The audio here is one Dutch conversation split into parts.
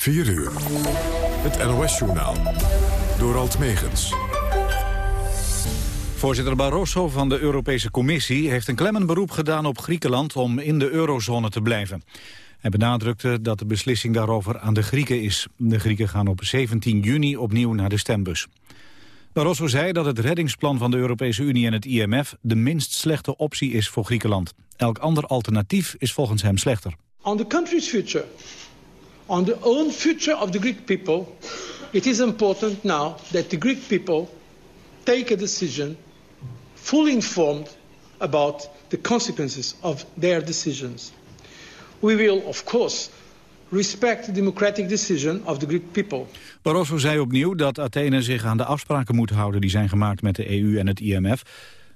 4 uur. Het NOS-journaal. Door Alt Megens. Voorzitter Barroso van de Europese Commissie heeft een klemmend beroep gedaan op Griekenland om in de eurozone te blijven. Hij benadrukte dat de beslissing daarover aan de Grieken is. De Grieken gaan op 17 juni opnieuw naar de stembus. Barroso zei dat het reddingsplan van de Europese Unie en het IMF de minst slechte optie is voor Griekenland. Elk ander alternatief is volgens hem slechter. On the country's future, on the own future of the Greek people, it is important now that the Greek people take a decision fully informed about the consequences of their decisions. We will, of course, respect the democratic decision of the Greek people. Barroso zei opnieuw dat Athene zich aan de afspraken moet houden... die zijn gemaakt met de EU en het IMF.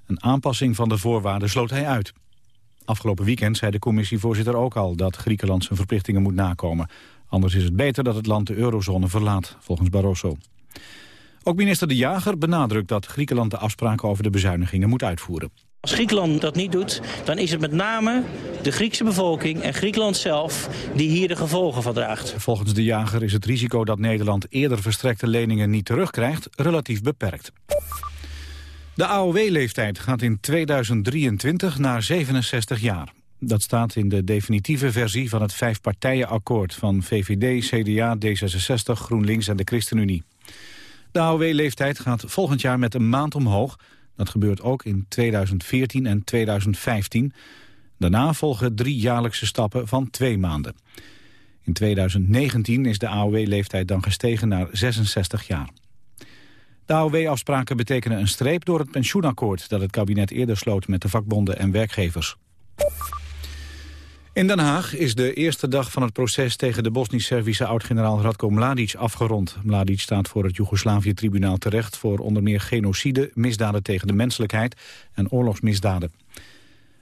Een aanpassing van de voorwaarden sloot hij uit. Afgelopen weekend zei de commissievoorzitter ook al... dat Griekenland zijn verplichtingen moet nakomen. Anders is het beter dat het land de eurozone verlaat, volgens Barroso. Ook minister De Jager benadrukt dat Griekenland de afspraken over de bezuinigingen moet uitvoeren. Als Griekenland dat niet doet, dan is het met name de Griekse bevolking en Griekenland zelf die hier de gevolgen van draagt. Volgens de jager is het risico dat Nederland eerder verstrekte leningen niet terugkrijgt relatief beperkt. De AOW-leeftijd gaat in 2023 naar 67 jaar. Dat staat in de definitieve versie van het vijfpartijenakkoord van VVD, CDA, D66, GroenLinks en de ChristenUnie. De AOW-leeftijd gaat volgend jaar met een maand omhoog dat gebeurt ook in 2014 en 2015. Daarna volgen drie jaarlijkse stappen van twee maanden. In 2019 is de AOW-leeftijd dan gestegen naar 66 jaar. De AOW-afspraken betekenen een streep door het pensioenakkoord... dat het kabinet eerder sloot met de vakbonden en werkgevers. In Den Haag is de eerste dag van het proces tegen de Bosnisch-Servische oud-generaal Radko Mladic afgerond. Mladic staat voor het Joegoslavië-tribunaal terecht voor onder meer genocide, misdaden tegen de menselijkheid en oorlogsmisdaden.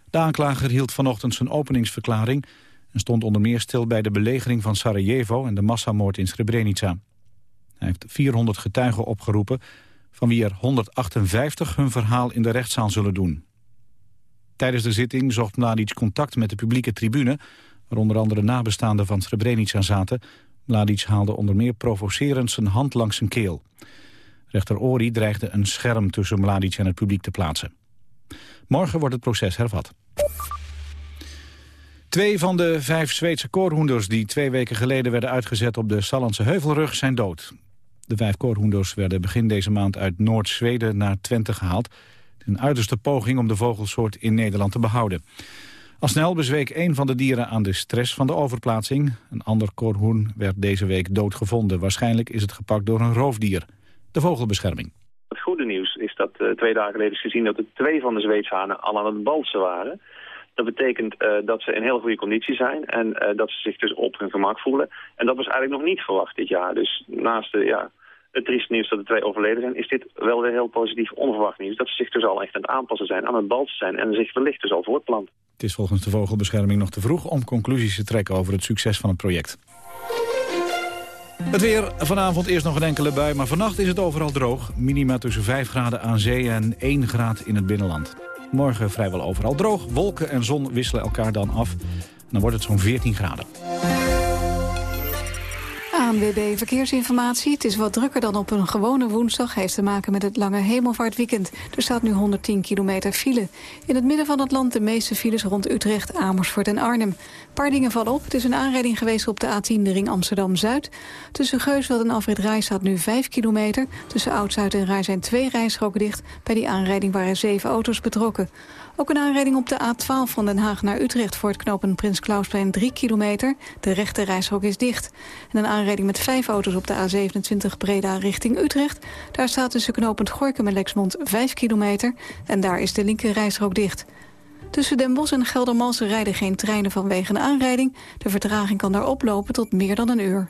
De aanklager hield vanochtend zijn openingsverklaring en stond onder meer stil bij de belegering van Sarajevo en de massamoord in Srebrenica. Hij heeft 400 getuigen opgeroepen, van wie er 158 hun verhaal in de rechtszaal zullen doen. Tijdens de zitting zocht Mladic contact met de publieke tribune... waar onder andere nabestaanden van Srebrenica zaten. Mladic haalde onder meer provocerend zijn hand langs zijn keel. Rechter Ori dreigde een scherm tussen Mladic en het publiek te plaatsen. Morgen wordt het proces hervat. Twee van de vijf Zweedse koorhoenders die twee weken geleden werden uitgezet op de Sallandse Heuvelrug zijn dood. De vijf koorhoenders werden begin deze maand uit Noord-Zweden naar Twente gehaald een uiterste poging om de vogelsoort in Nederland te behouden. Al snel bezweek een van de dieren aan de stress van de overplaatsing. Een ander korhoen werd deze week doodgevonden. Waarschijnlijk is het gepakt door een roofdier. De vogelbescherming. Het goede nieuws is dat uh, twee dagen geleden is gezien dat er twee van de Zweedshanen al aan het balsen waren. Dat betekent uh, dat ze in heel goede conditie zijn en uh, dat ze zich dus op hun gemak voelen. En dat was eigenlijk nog niet verwacht dit jaar. Dus naast de, ja, het trieste nieuws dat de twee overleden zijn, is dit wel weer heel positief onverwacht nieuws. Dat ze zich dus al echt aan het aanpassen zijn, aan het balsen zijn en zich wellicht dus al voortplant. Het is volgens de vogelbescherming nog te vroeg om conclusies te trekken over het succes van het project. Het weer, vanavond eerst nog een enkele bui, maar vannacht is het overal droog. Minima tussen 5 graden aan zee en 1 graad in het binnenland. Morgen vrijwel overal droog, wolken en zon wisselen elkaar dan af. Dan wordt het zo'n 14 graden. ANWB Verkeersinformatie. Het is wat drukker dan op een gewone woensdag. Heeft te maken met het lange hemelvaartweekend. Er staat nu 110 kilometer file. In het midden van het land de meeste files rond Utrecht, Amersfoort en Arnhem. Een paar dingen vallen op. Het is een aanrijding geweest op de A10, de ring Amsterdam-Zuid. Tussen Geusveld en Alfred Rij staat nu 5 kilometer. Tussen Oud-Zuid en Rij zijn twee rijstroken dicht. Bij die aanrijding waren zeven auto's betrokken. Ook een aanrijding op de A12 van Den Haag naar Utrecht... voor het knopen Prins Klausplein 3 kilometer. De rechte reishok is dicht. En een aanrijding met vijf auto's op de A27 Breda richting Utrecht. Daar staat tussen knopend Gorkum en Lexmond 5 kilometer. En daar is de linker reishok dicht. Tussen Den Bosch en Geldermalsen rijden geen treinen vanwege een aanrijding. De vertraging kan daar oplopen tot meer dan een uur.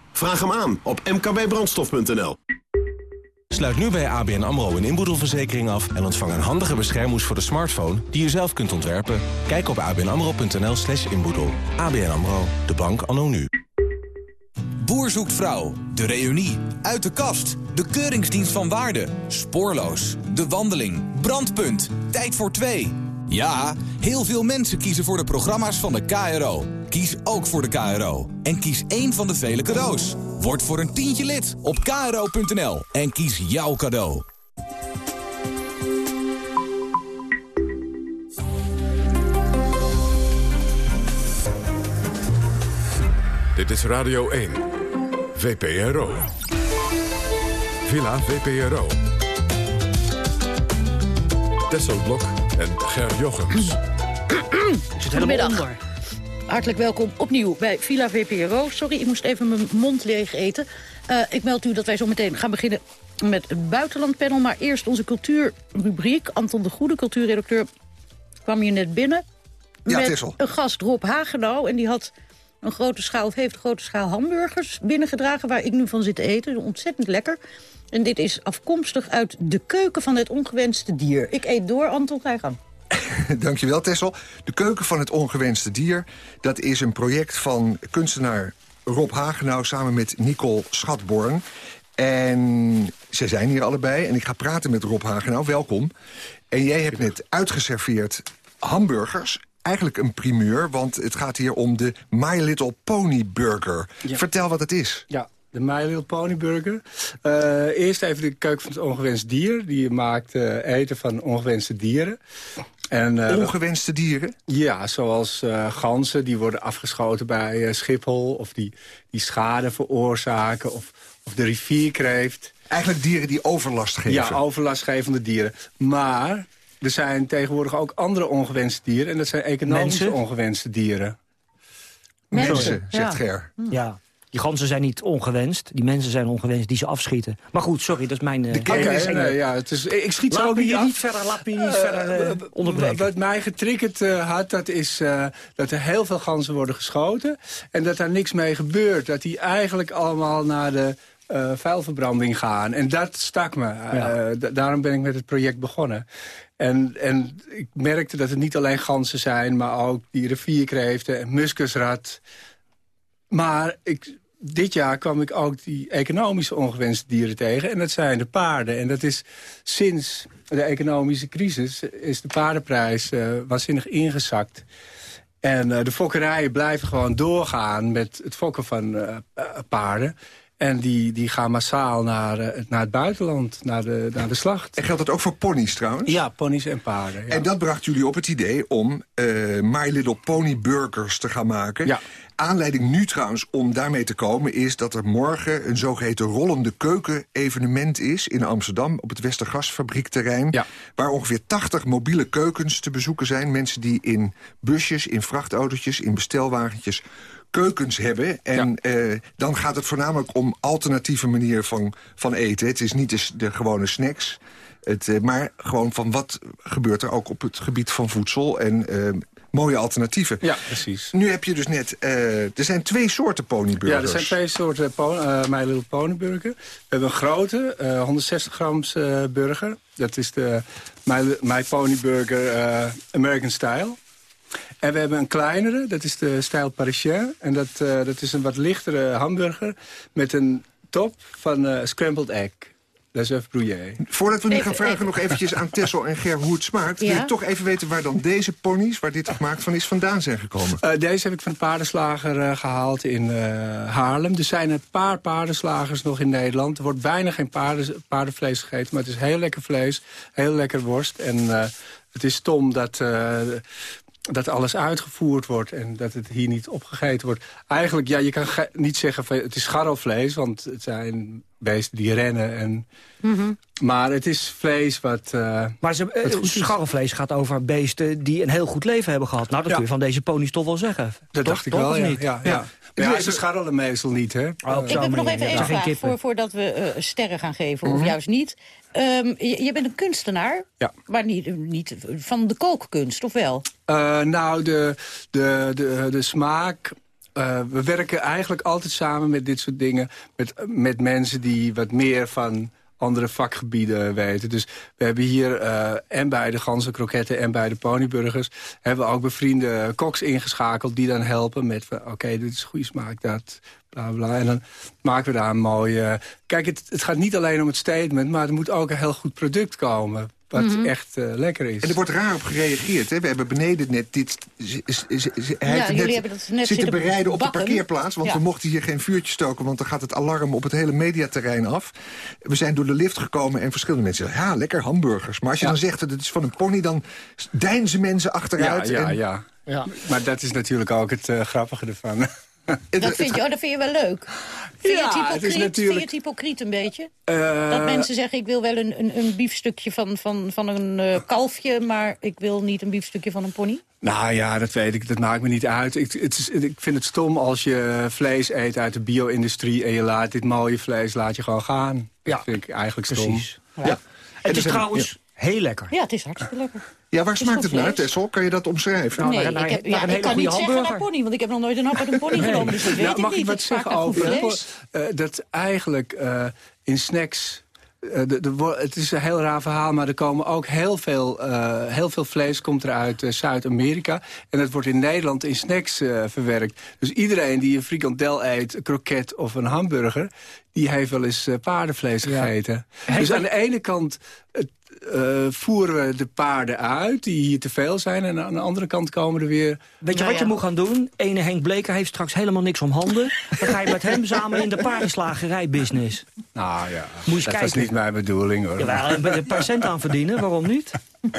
Vraag hem aan op mkbbrandstof.nl. Sluit nu bij ABN AMRO een inboedelverzekering af... en ontvang een handige beschermhoes voor de smartphone die u zelf kunt ontwerpen. Kijk op abnamro.nl slash inboedel. ABN AMRO, de bank anno nu. Boer zoekt vrouw, de reunie, uit de kast, de keuringsdienst van waarde, spoorloos, de wandeling, brandpunt, tijd voor twee. Ja, heel veel mensen kiezen voor de programma's van de KRO. Kies ook voor de KRO. En kies één van de vele cadeaus. Word voor een tientje lid op kro.nl en kies jouw cadeau. Dit is Radio 1. VPRO. Villa VPRO. Tesselblok en Ger Jochems. Goedemiddag. Hartelijk welkom opnieuw bij Villa VPRO. Sorry, ik moest even mijn mond leeg eten. Uh, ik meld u dat wij zo meteen gaan beginnen met het buitenlandpanel. Maar eerst onze cultuurrubriek. Anton de Goede, cultuurredacteur, kwam hier net binnen. Ja, met een gast, Rob Hagenau. En die had een grote schaal, of heeft een grote schaal hamburgers binnengedragen... waar ik nu van zit te eten. Ontzettend lekker. En dit is afkomstig uit de keuken van het ongewenste dier. Ik eet door, Anton, ga je gang. Dankjewel, Tessel. De Keuken van het Ongewenste Dier... dat is een project van kunstenaar Rob Hagenau... samen met Nicole Schatborn. En ze zijn hier allebei. En ik ga praten met Rob Hagenau. Welkom. En jij hebt net uitgeserveerd hamburgers eigenlijk een primeur, want het gaat hier om de My Little Pony Burger. Ja. Vertel wat het is. Ja, de My Little Pony Burger. Uh, eerst even de keuken van het ongewenst dier. Die maakt uh, eten van ongewenste dieren. En, uh, ongewenste dieren? Ja, zoals ganzen die worden afgeschoten bij Schiphol... of die, die schade veroorzaken, of, of de rivierkreeft. Eigenlijk dieren die overlast geven? Ja, overlastgevende dieren. Maar er zijn tegenwoordig ook andere ongewenste dieren... en dat zijn economische Mensen? ongewenste dieren. Mensen, zegt Ja. Ger. Ja. Die ganzen zijn niet ongewenst. Die mensen zijn ongewenst die ze afschieten. Maar goed, sorry, dat is mijn... eh, mening. nee, ja, het is, ik schiet ze Laat ook me niet af. niet verder, laat me je niet Eh, verder eh, onderbreken. Wat mij getriggerd eh, had, dat is eh, dat er heel veel ganzen worden geschoten. En dat daar niks mee gebeurt. Dat die eigenlijk allemaal naar de eh, vuilverbranding gaan. En dat stak me. Ja. Eh, daarom ben ik met het project begonnen. En, en ik merkte dat het niet alleen ganzen zijn... maar ook die rivierkreeften en muskusrat. Maar ik, dit jaar kwam ik ook die economische ongewenste dieren tegen. En dat zijn de paarden. En dat is sinds de economische crisis... is de paardenprijs eh, waanzinnig ingezakt. En eh, de fokkerijen blijven gewoon doorgaan met het fokken van eh, paarden. En die, die gaan massaal naar, naar het buitenland, naar de, naar de slacht. En geldt dat ook voor ponies trouwens? Ja, ponies en paarden. Ja. En dat bracht jullie op het idee om My Little Pony Burgers te gaan maken. Ja. Aanleiding nu trouwens om daarmee te komen... is dat er morgen een zogeheten rollende keuken-evenement is... in Amsterdam op het Westergasfabriekterrein... Ja. waar ongeveer 80 mobiele keukens te bezoeken zijn. Mensen die in busjes, in vrachtautootjes, in bestelwagentjes keukens hebben. En eh, dan gaat het voornamelijk om alternatieve manieren van, van eten. Het is niet de, de gewone snacks... Het, eh, maar gewoon van wat gebeurt er ook op het gebied van voedsel... en eh, mooie alternatieven. Ja, precies. Nu heb je dus net... eh, er zijn twee soorten ponyburgers. Ja, er zijn twee soorten eh, My Little Pony Burger. We hebben een grote, eh, 160 grams eh, burger. Dat is de My, My Pony Burger American Style. En we hebben een kleinere, dat is de stijl Parisien. En dat, dat is een wat lichtere hamburger met een top van scrambled egg. Les œufs brouillés. Voordat we nu Even- gaan vragen even. nog eventjes aan Tessel en Ger hoe het smaakt... wil Ja? ik toch even weten waar dan deze ponies, waar dit gemaakt van is, vandaan zijn gekomen. Eh, deze heb ik van de paardenslager eh, gehaald in eh, Haarlem. Er zijn een paar paardenslagers nog in Nederland. Er wordt bijna geen paarden, paardenvlees gegeten, maar het is heel lekker vlees. Heel lekker worst. En eh, het is stom dat, eh, dat alles uitgevoerd wordt en dat het hier niet opgegeten wordt. Eigenlijk, ja, je kan niet zeggen van het is scharrelvlees, want het zijn beesten die rennen. En, Maar het is vlees wat... eh, Maar ze, eh, wat scharrelvlees gaat over beesten die een heel goed leven hebben gehad. Nou, dat Ja. kun je van deze ponies toch wel zeggen. Dat Toch? dacht ik wel, ja. niet? ja, ja. Maar ja, ze scharrelen meestal niet, hè? Oh, op Ik heb nog even één Geen vraag voor, voordat we eh, sterren gaan geven, Mhm. of juist niet. Ehm, je, je bent een kunstenaar, Ja. maar niet, niet van de kookkunst, of wel? Eh, nou, de, de, de, de smaak... eh, we werken eigenlijk altijd samen met dit soort dingen... Met, met mensen die wat meer van andere vakgebieden weten. Dus we hebben hier eh, en bij de ganzenkroketten en bij de ponyburgers... hebben we ook bevriende koks ingeschakeld die dan helpen met... oké, dit is goede smaak, dat, bla bla. En dan maken we daar een mooie... kijk, het, het gaat niet alleen om het statement... maar er moet ook een heel goed product komen... wat Mhm. echt eh, lekker is. En er wordt raar op gereageerd. Hè? We hebben beneden net dit... hij jullie hebben dat net zitten zitten bereiden op de bakken. parkeerplaats. Want Ja. we mochten hier geen vuurtje stoken. Want dan gaat het alarm op het hele mediaterrein af. We zijn door de lift gekomen en verschillende mensen zeggen... ja, lekker hamburgers. Maar als je Ja. dan zegt dat het is van een pony... dan deinzen mensen achteruit. Ja, ja, en, ja. Ja. Maar dat is natuurlijk ook het eh, grappige ervan. Dat vind, je, oh, dat vind je wel leuk. Vind, Ja, je, het het hypocriet, is vind natuurlijk- je het hypocriet een beetje? Eh, Dat mensen zeggen, ik wil wel een, een, een biefstukje van, van, van een eh, kalfje... maar ik wil niet een biefstukje van een pony? Nou ja, dat weet ik. Dat maakt me niet uit. Ik, het is, ik vind het stom als je vlees eet uit de bio-industrie... en je laat dit mooie vlees laat je gewoon gaan. Ja, dat vind ik eigenlijk stom. Precies. Ja. Het is trouwens heel lekker. Ja, het is hartstikke lekker. Ja, waar smaakt het naar? Tessel? Kan je dat omschrijven? Nou, nee, naar- naar- ik, heb, naar ja, een ik hele kan goede niet zeggen naar hamburger. pony, want ik heb nog nooit een hap uit een pony genomen. Dus dat weet Nou, ik mag niet. ik wat zeggen over vlees. eh, dat eigenlijk eh, in snacks... eh, de, de, het is een heel raar verhaal, maar er komen ook heel veel, eh, heel veel vlees komt er uit Zuid-Amerika. En dat wordt in Nederland in snacks eh, verwerkt. Dus iedereen die een frikandel eet, een kroket of een hamburger... die heeft wel eens paardenvlees gegeten. Dus aan de ene kant het, eh, voeren we de paarden uit, die hier te veel zijn... en aan de andere kant komen er weer... Weet je Nou wat je moet gaan doen? Ene Henk Bleker heeft straks helemaal niks om handen. Dan ga je met hem samen in de paardenslagerij-business. Nou ja, dat was kijken. niet mijn bedoeling hoor. Jawel, en een paar cent aan verdienen, waarom niet?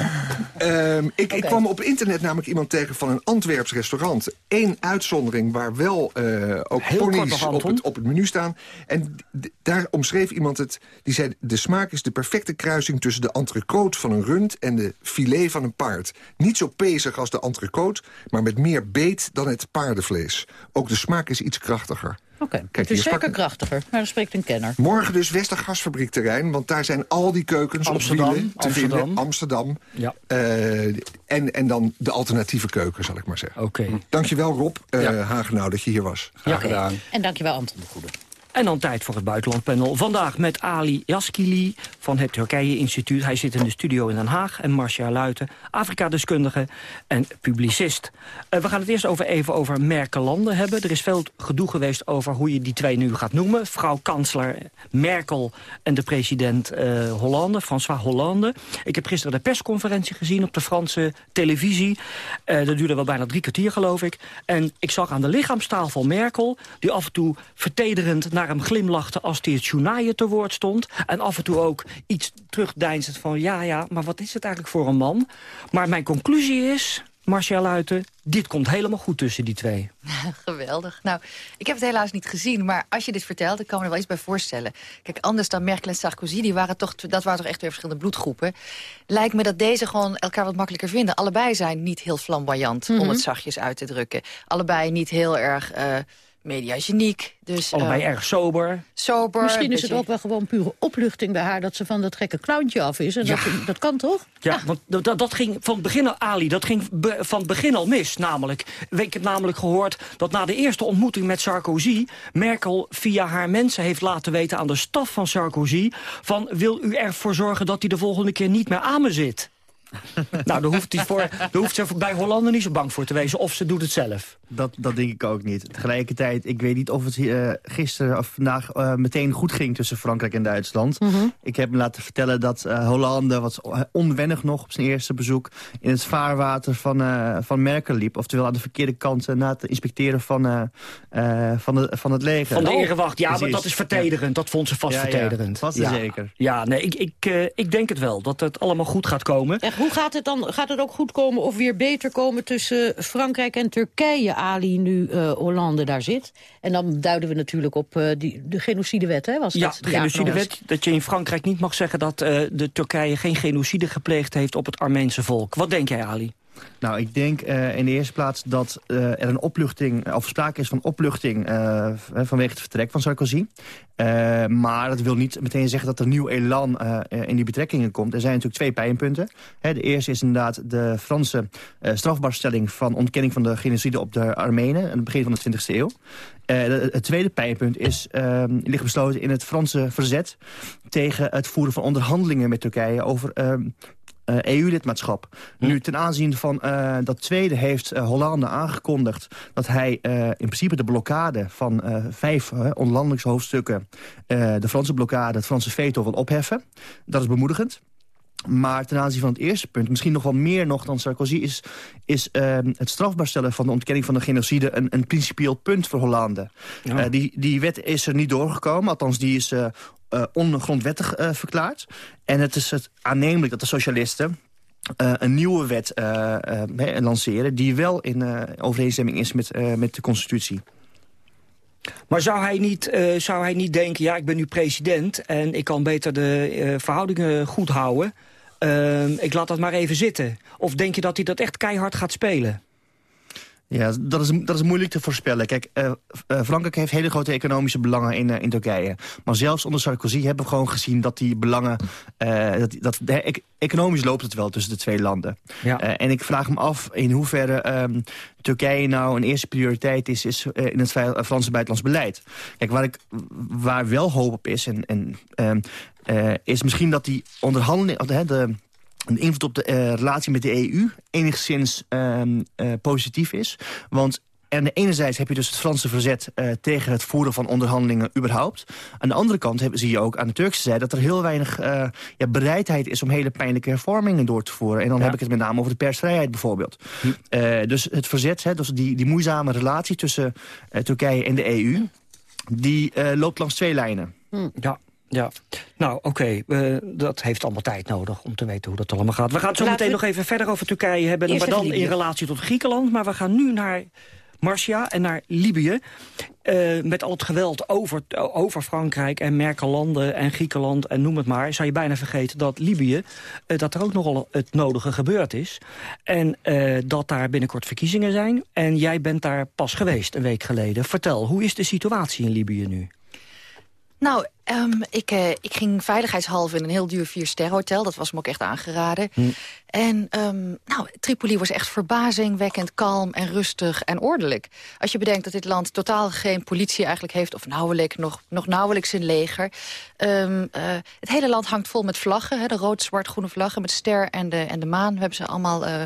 Ehm, ik, ik kwam op internet namelijk iemand tegen van een Antwerps restaurant. Eén uitzondering waar wel eh, ook Heel kort ponies nog, op het, op het menu staan. En daar omschreef iemand het. Die zei, de smaak is de perfecte kruising tussen de entrecote van een rund... en de filet van een paard. Niet zo pezig als de entrecote, maar met meer beet dan het paardenvlees. Ook de smaak is iets krachtiger. Oké, Kijk, het is zeker krachtiger. Maar dat spreekt een kenner. Morgen dus Westergasfabriekterrein, want daar zijn al die keukens Amsterdam, op wielen te Amsterdam. vinden. Amsterdam. Ja. Eh, en, en dan de alternatieve keuken, zal ik maar zeggen. Oké. Dankjewel Rob uh, Ja. Hagenau dat je hier was. Graag gedaan. En dankjewel Anton de Goede. En dan tijd voor het buitenlandpanel. Vandaag met Ali Yaskili van het Turkije Instituut. Hij zit in de studio in Den Haag. En Marcia Luiten, Afrika-deskundige en publicist. Eh, we gaan het eerst over, even over Merkelanden hebben. Er is veel gedoe geweest over hoe je die twee nu gaat noemen. Vrouw kansler Merkel en de president eh, Hollande, François Hollande. Ik heb gisteren de persconferentie gezien op de Franse televisie. Eh, dat duurde wel bijna drie kwartier, geloof ik. En ik zag aan de lichaamstaal van Merkel... die af en toe vertederend naar hem glimlachte... als hij het journaaien te woord stond. En af en toe ook iets terugdeinzend van... ja, ja, maar wat is het eigenlijk voor een man? Maar mijn conclusie is, Marcia Luiten... dit komt helemaal goed tussen die twee. Geweldig. Nou, ik heb het helaas niet gezien, maar als je dit vertelt, ik kan me er wel iets bij voorstellen. Kijk, anders dan Merkel en Sarkozy, die waren toch, dat waren toch echt weer verschillende bloedgroepen. Lijkt me dat deze gewoon elkaar wat makkelijker vinden. Allebei zijn niet heel flamboyant, om Mhm. het zachtjes uit te drukken. Allebei niet heel erg eh mediageniek. Dus, Allebei eh, erg sober. sober. Misschien is het ook wel gewoon pure opluchting bij haar... dat ze van dat gekke clowntje af is. En dat, dat kan toch? Ja, want dat, dat- dat ging van het begin al, Ali, dat ging be- van het begin al mis. Namelijk, ik heb namelijk gehoord dat na de eerste ontmoeting met Sarkozy... Merkel via haar mensen heeft laten weten aan de staf van Sarkozy... van wil u ervoor zorgen dat hij de volgende keer niet meer aan me zit? nou, daar hoeft, hij voor, daar hoeft ze bij Hollanden niet zo bang voor te wezen. Of ze doet het zelf. Dat, dat denk ik ook niet. Tegelijkertijd, ik weet niet of het uh, gisteren of vandaag uh, meteen goed ging tussen Frankrijk en Duitsland. Mhm. Ik heb me laten vertellen dat uh, Hollande, wat onwennig nog op zijn eerste bezoek, in het vaarwater van, van Merkel liep. Oftewel aan de verkeerde kant na het inspecteren van, van, de, van het leger. Van de erewacht, ja, maar dat is vertederend. Dat vond ze vast ja, vertederend. Ja, vast ja. zeker. Ja, nee, ik, ik, ik denk het wel, dat het allemaal goed gaat komen. En hoe gaat het dan? Gaat het ook goed komen of weer beter komen tussen Frankrijk en Turkije, Ali, nu uh, Hollande daar zit? En dan duiden we natuurlijk op uh, die, de genocidewet, hè? Was ja, dat de genocidewet, dat je in Frankrijk niet mag zeggen dat uh, de Turkije geen genocide gepleegd heeft op het Armeense volk. Wat denk jij, Ali? Nou, ik denk uh, in de eerste plaats dat uh, er een opluchting, of sprake is van opluchting uh, vanwege het vertrek van Sarkozy. maar dat wil niet meteen zeggen dat er nieuw elan in die betrekkingen komt. Er zijn natuurlijk twee pijnpunten. Hè, de eerste is inderdaad de Franse strafbaarstelling van ontkenning van de genocide op de Armenen aan het begin van de 20e eeuw. het tweede pijnpunt is, ligt besloten in het Franse verzet tegen het voeren van onderhandelingen met Turkije over uh, EU-lidmaatschap. Hm. Nu, ten aanzien van uh, dat tweede heeft uh, Hollande aangekondigd... dat hij in principe de blokkade van vijf onderhandelingshoofdstukken... de Franse blokkade, het Franse veto wil opheffen. Dat is bemoedigend. Maar ten aanzien van het eerste punt, misschien nog wel meer nog dan Sarkozy... is, is uh, het strafbaar stellen van de ontkenning van de genocide... een, een principieel punt voor Hollande. Ja. Uh, die, die wet is er niet doorgekomen, althans die is uh, ongrondwettig verklaard. En het is het aannemelijk dat de socialisten... een nieuwe wet lanceren die wel in overeenstemming is met, met de constitutie. Maar zou hij, niet, uh, zou hij niet denken, ja, ik ben nu president... en ik kan beter de uh, verhoudingen goed houden... Uh, ik laat dat maar even zitten. Of denk je dat hij dat echt keihard gaat spelen? Ja, dat is, dat is moeilijk te voorspellen. Kijk, uh, uh, Frankrijk heeft hele grote economische belangen in, uh, in Turkije. Maar zelfs onder Sarkozy hebben we gewoon gezien dat die belangen... dat, dat, de, economisch loopt het wel tussen de twee landen. Ja. en ik vraag me af in hoeverre um, Turkije nou een eerste prioriteit is... is in het Franse buitenlands beleid. Kijk, waar, ik, waar wel hoop op is... En, en, is misschien dat die onderhandeling... De, de, een invloed op de uh, relatie met de EU enigszins uh, uh, positief is. Want en enerzijds heb je dus het Franse verzet uh, tegen het voeren van onderhandelingen überhaupt. Aan de andere kant heb, zie je ook aan de Turkse zijde... dat er heel weinig uh, ja, bereidheid is om hele pijnlijke hervormingen door te voeren. En dan Ja. heb ik het met name over de persvrijheid bijvoorbeeld. Uh, dus het verzet, hè, dus die, die moeizame relatie tussen Turkije en de EU... die loopt langs twee lijnen. Ja, ja. Nou, oké, eh, dat heeft allemaal tijd nodig om te weten hoe dat allemaal gaat. We gaan het zo Laten meteen we- nog even verder over Turkije hebben... Eerst maar dan in relatie tot Griekenland. Maar we gaan nu naar Marcia en naar Libië. Eh, met al het geweld over, over Frankrijk en Merkelanden en Griekenland en noem het maar... zou je bijna vergeten dat Libië, eh, dat er ook nogal het nodige gebeurd is. En eh, dat daar binnenkort verkiezingen zijn. En jij bent daar pas geweest een week geleden. Vertel, hoe is de situatie in Libië nu? Nou, ehm, ik, eh, ik ging veiligheidshalve in een heel duur vier-ster-hotel. Dat was me ook echt aangeraden. En ehm, nou, Tripoli was echt verbazingwekkend kalm en rustig en ordelijk. Als je bedenkt dat dit land totaal geen politie eigenlijk heeft... of nauwelijks, nog, nog nauwelijks een leger. Ehm, eh, het hele land hangt vol met vlaggen. Hè, de rood, zwart, groene vlaggen met de ster en de, en de maan. We hebben ze allemaal eh,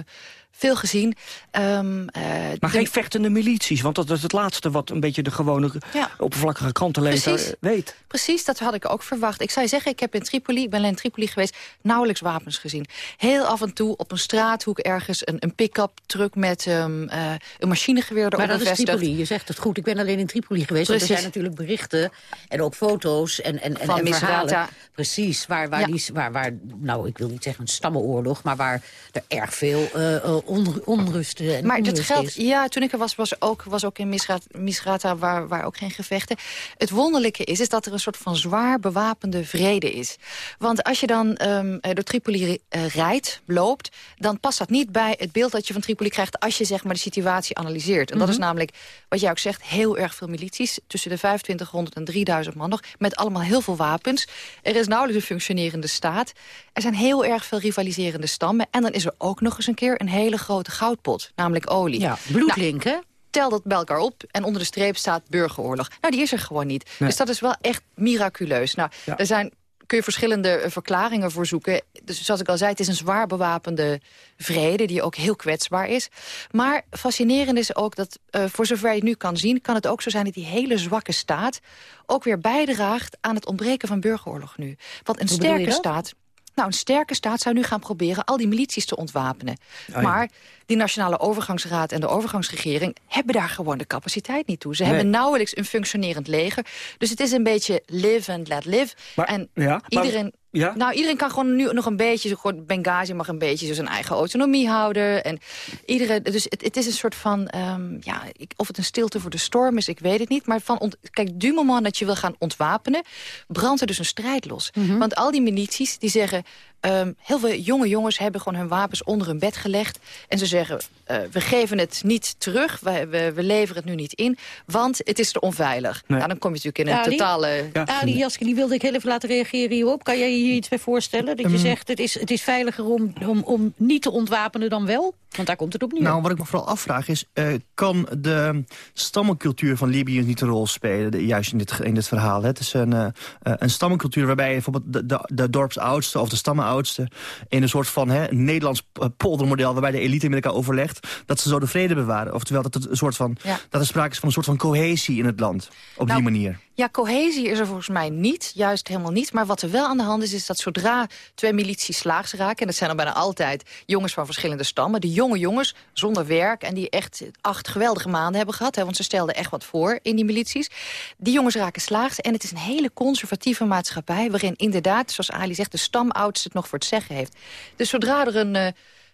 veel gezien. Ehm, eh, Maar de- geen vechtende milities, want dat is het laatste wat een beetje de gewone Ja. oppervlakkige krantenlezer Precies. weet. Precies, dat had ik ook verwacht. Ik zou zeggen, ik heb in Tripoli, ik ben alleen in Tripoli geweest... nauwelijks wapens gezien. Heel af en toe op een straathoek ergens een, een pick-up truck... met ehm, eh, een machinegeweer erop Maar dat is. Tripoli, je zegt het goed. Ik ben alleen in Tripoli geweest. Want er zijn natuurlijk berichten en ook foto's en, en, en, Van en Misrata. verhalen. Precies, waar, waar, Ja. die, waar, waar, nou ik wil niet zeggen een stammenoorlog... maar waar er erg veel eh, onru- onrust en Maar dat geldt, ja, toen ik er was, was ook, was ook in Misrata, Misrata waar, waar ook geen gevechten. Het wonderlijke is, is dat er een soort van zwaar bewapende vrede is. Want als je dan ehm, eh, door Tripoli eh, rijdt, loopt... dan past dat niet bij het beeld dat je van Tripoli krijgt... als je zeg maar, de situatie analyseert. En dat is Mhm. namelijk, wat jij ook zegt, heel erg veel milities. Tussen de 2500 en 3000 man nog. Met allemaal heel veel wapens. Er is nauwelijks een functionerende staat. Er zijn heel erg veel rivaliserende stammen. En dan is er ook nog eens een keer een hele grote goudpot. Namelijk olie. Ja, bloedlink, hè? Tel dat bij elkaar op en onder de streep staat burgeroorlog. Nou, die is er gewoon niet. Nee. Dus dat is wel echt miraculeus. Nou, Ja. er zijn kun je verschillende verklaringen voor zoeken. Dus zoals ik al zei, het is een zwaar bewapende vrede... die ook heel kwetsbaar is. Maar fascinerend is ook dat, voor zover je het nu kan zien... kan het ook zo zijn dat die hele zwakke staat... ook weer bijdraagt aan het ontbreken van burgeroorlog nu. Want een sterke staat... Nou, een sterke staat zou nu gaan proberen al die milities te ontwapenen. Ah, maar die Nationale Overgangsraad en de overgangsregering... hebben daar gewoon de capaciteit niet toe. Ze hebben nauwelijks een functionerend leger. Dus het is een beetje live and let live. en iedereen... Ja? Nou, iedereen kan gewoon nu nog een beetje... Gewoon Benghazi mag een beetje zijn eigen autonomie houden. En iedereen, dus het, het is een soort van... Um, ja, of het een stilte voor de storm is, ik weet het niet. Maar van kijk, du moment dat je wil gaan ontwapenen... brandt er dus een strijd los. Mhm. Want al die milities die zeggen... Um, heel veel jonge jongens hebben gewoon hun wapens onder hun bed gelegd. En ze zeggen, uh, we geven het niet terug, we, we, we, leveren het nu niet in, want het is te onveilig. Nee. Nou, dan kom je natuurlijk in een totale... Ja. Ali Jaski, die wilde ik heel even laten reageren hierop. Kan jij je hier iets bij voorstellen? Dat je um, zegt, het is, het is veiliger om, om, om niet te ontwapenen dan wel? Want daar komt het op neer. Nou, wat ik me vooral afvraag is... Uh, kan de stammencultuur van Libië niet een rol spelen? juist in dit, in dit verhaal. Hè? Het is een, uh, een stammencultuur waarbij bijvoorbeeld de, de, de dorpsoudste... of de stammenoudste in een soort van hè, Nederlands poldermodel... waarbij de elite met elkaar overlegt... dat ze zo de vrede bewaren. Oftewel dat, het een soort van, ja. dat er sprake is van een soort van cohesie in het land. Op nou, die manier. Ja, cohesie is er volgens mij niet. Juist helemaal niet. Maar wat er wel aan de hand is, is dat zodra twee milities slaags raken... en dat zijn dan bijna altijd jongens van verschillende stammen... die jonge jongens zonder werk en die echt acht geweldige maanden hebben gehad... Hè, want ze stelden echt wat voor in die milities. Die jongens raken slaags en het is een hele conservatieve maatschappij... waarin inderdaad, zoals Ali zegt, de stamoudste het nog voor het zeggen heeft. Dus zodra er een... Uh,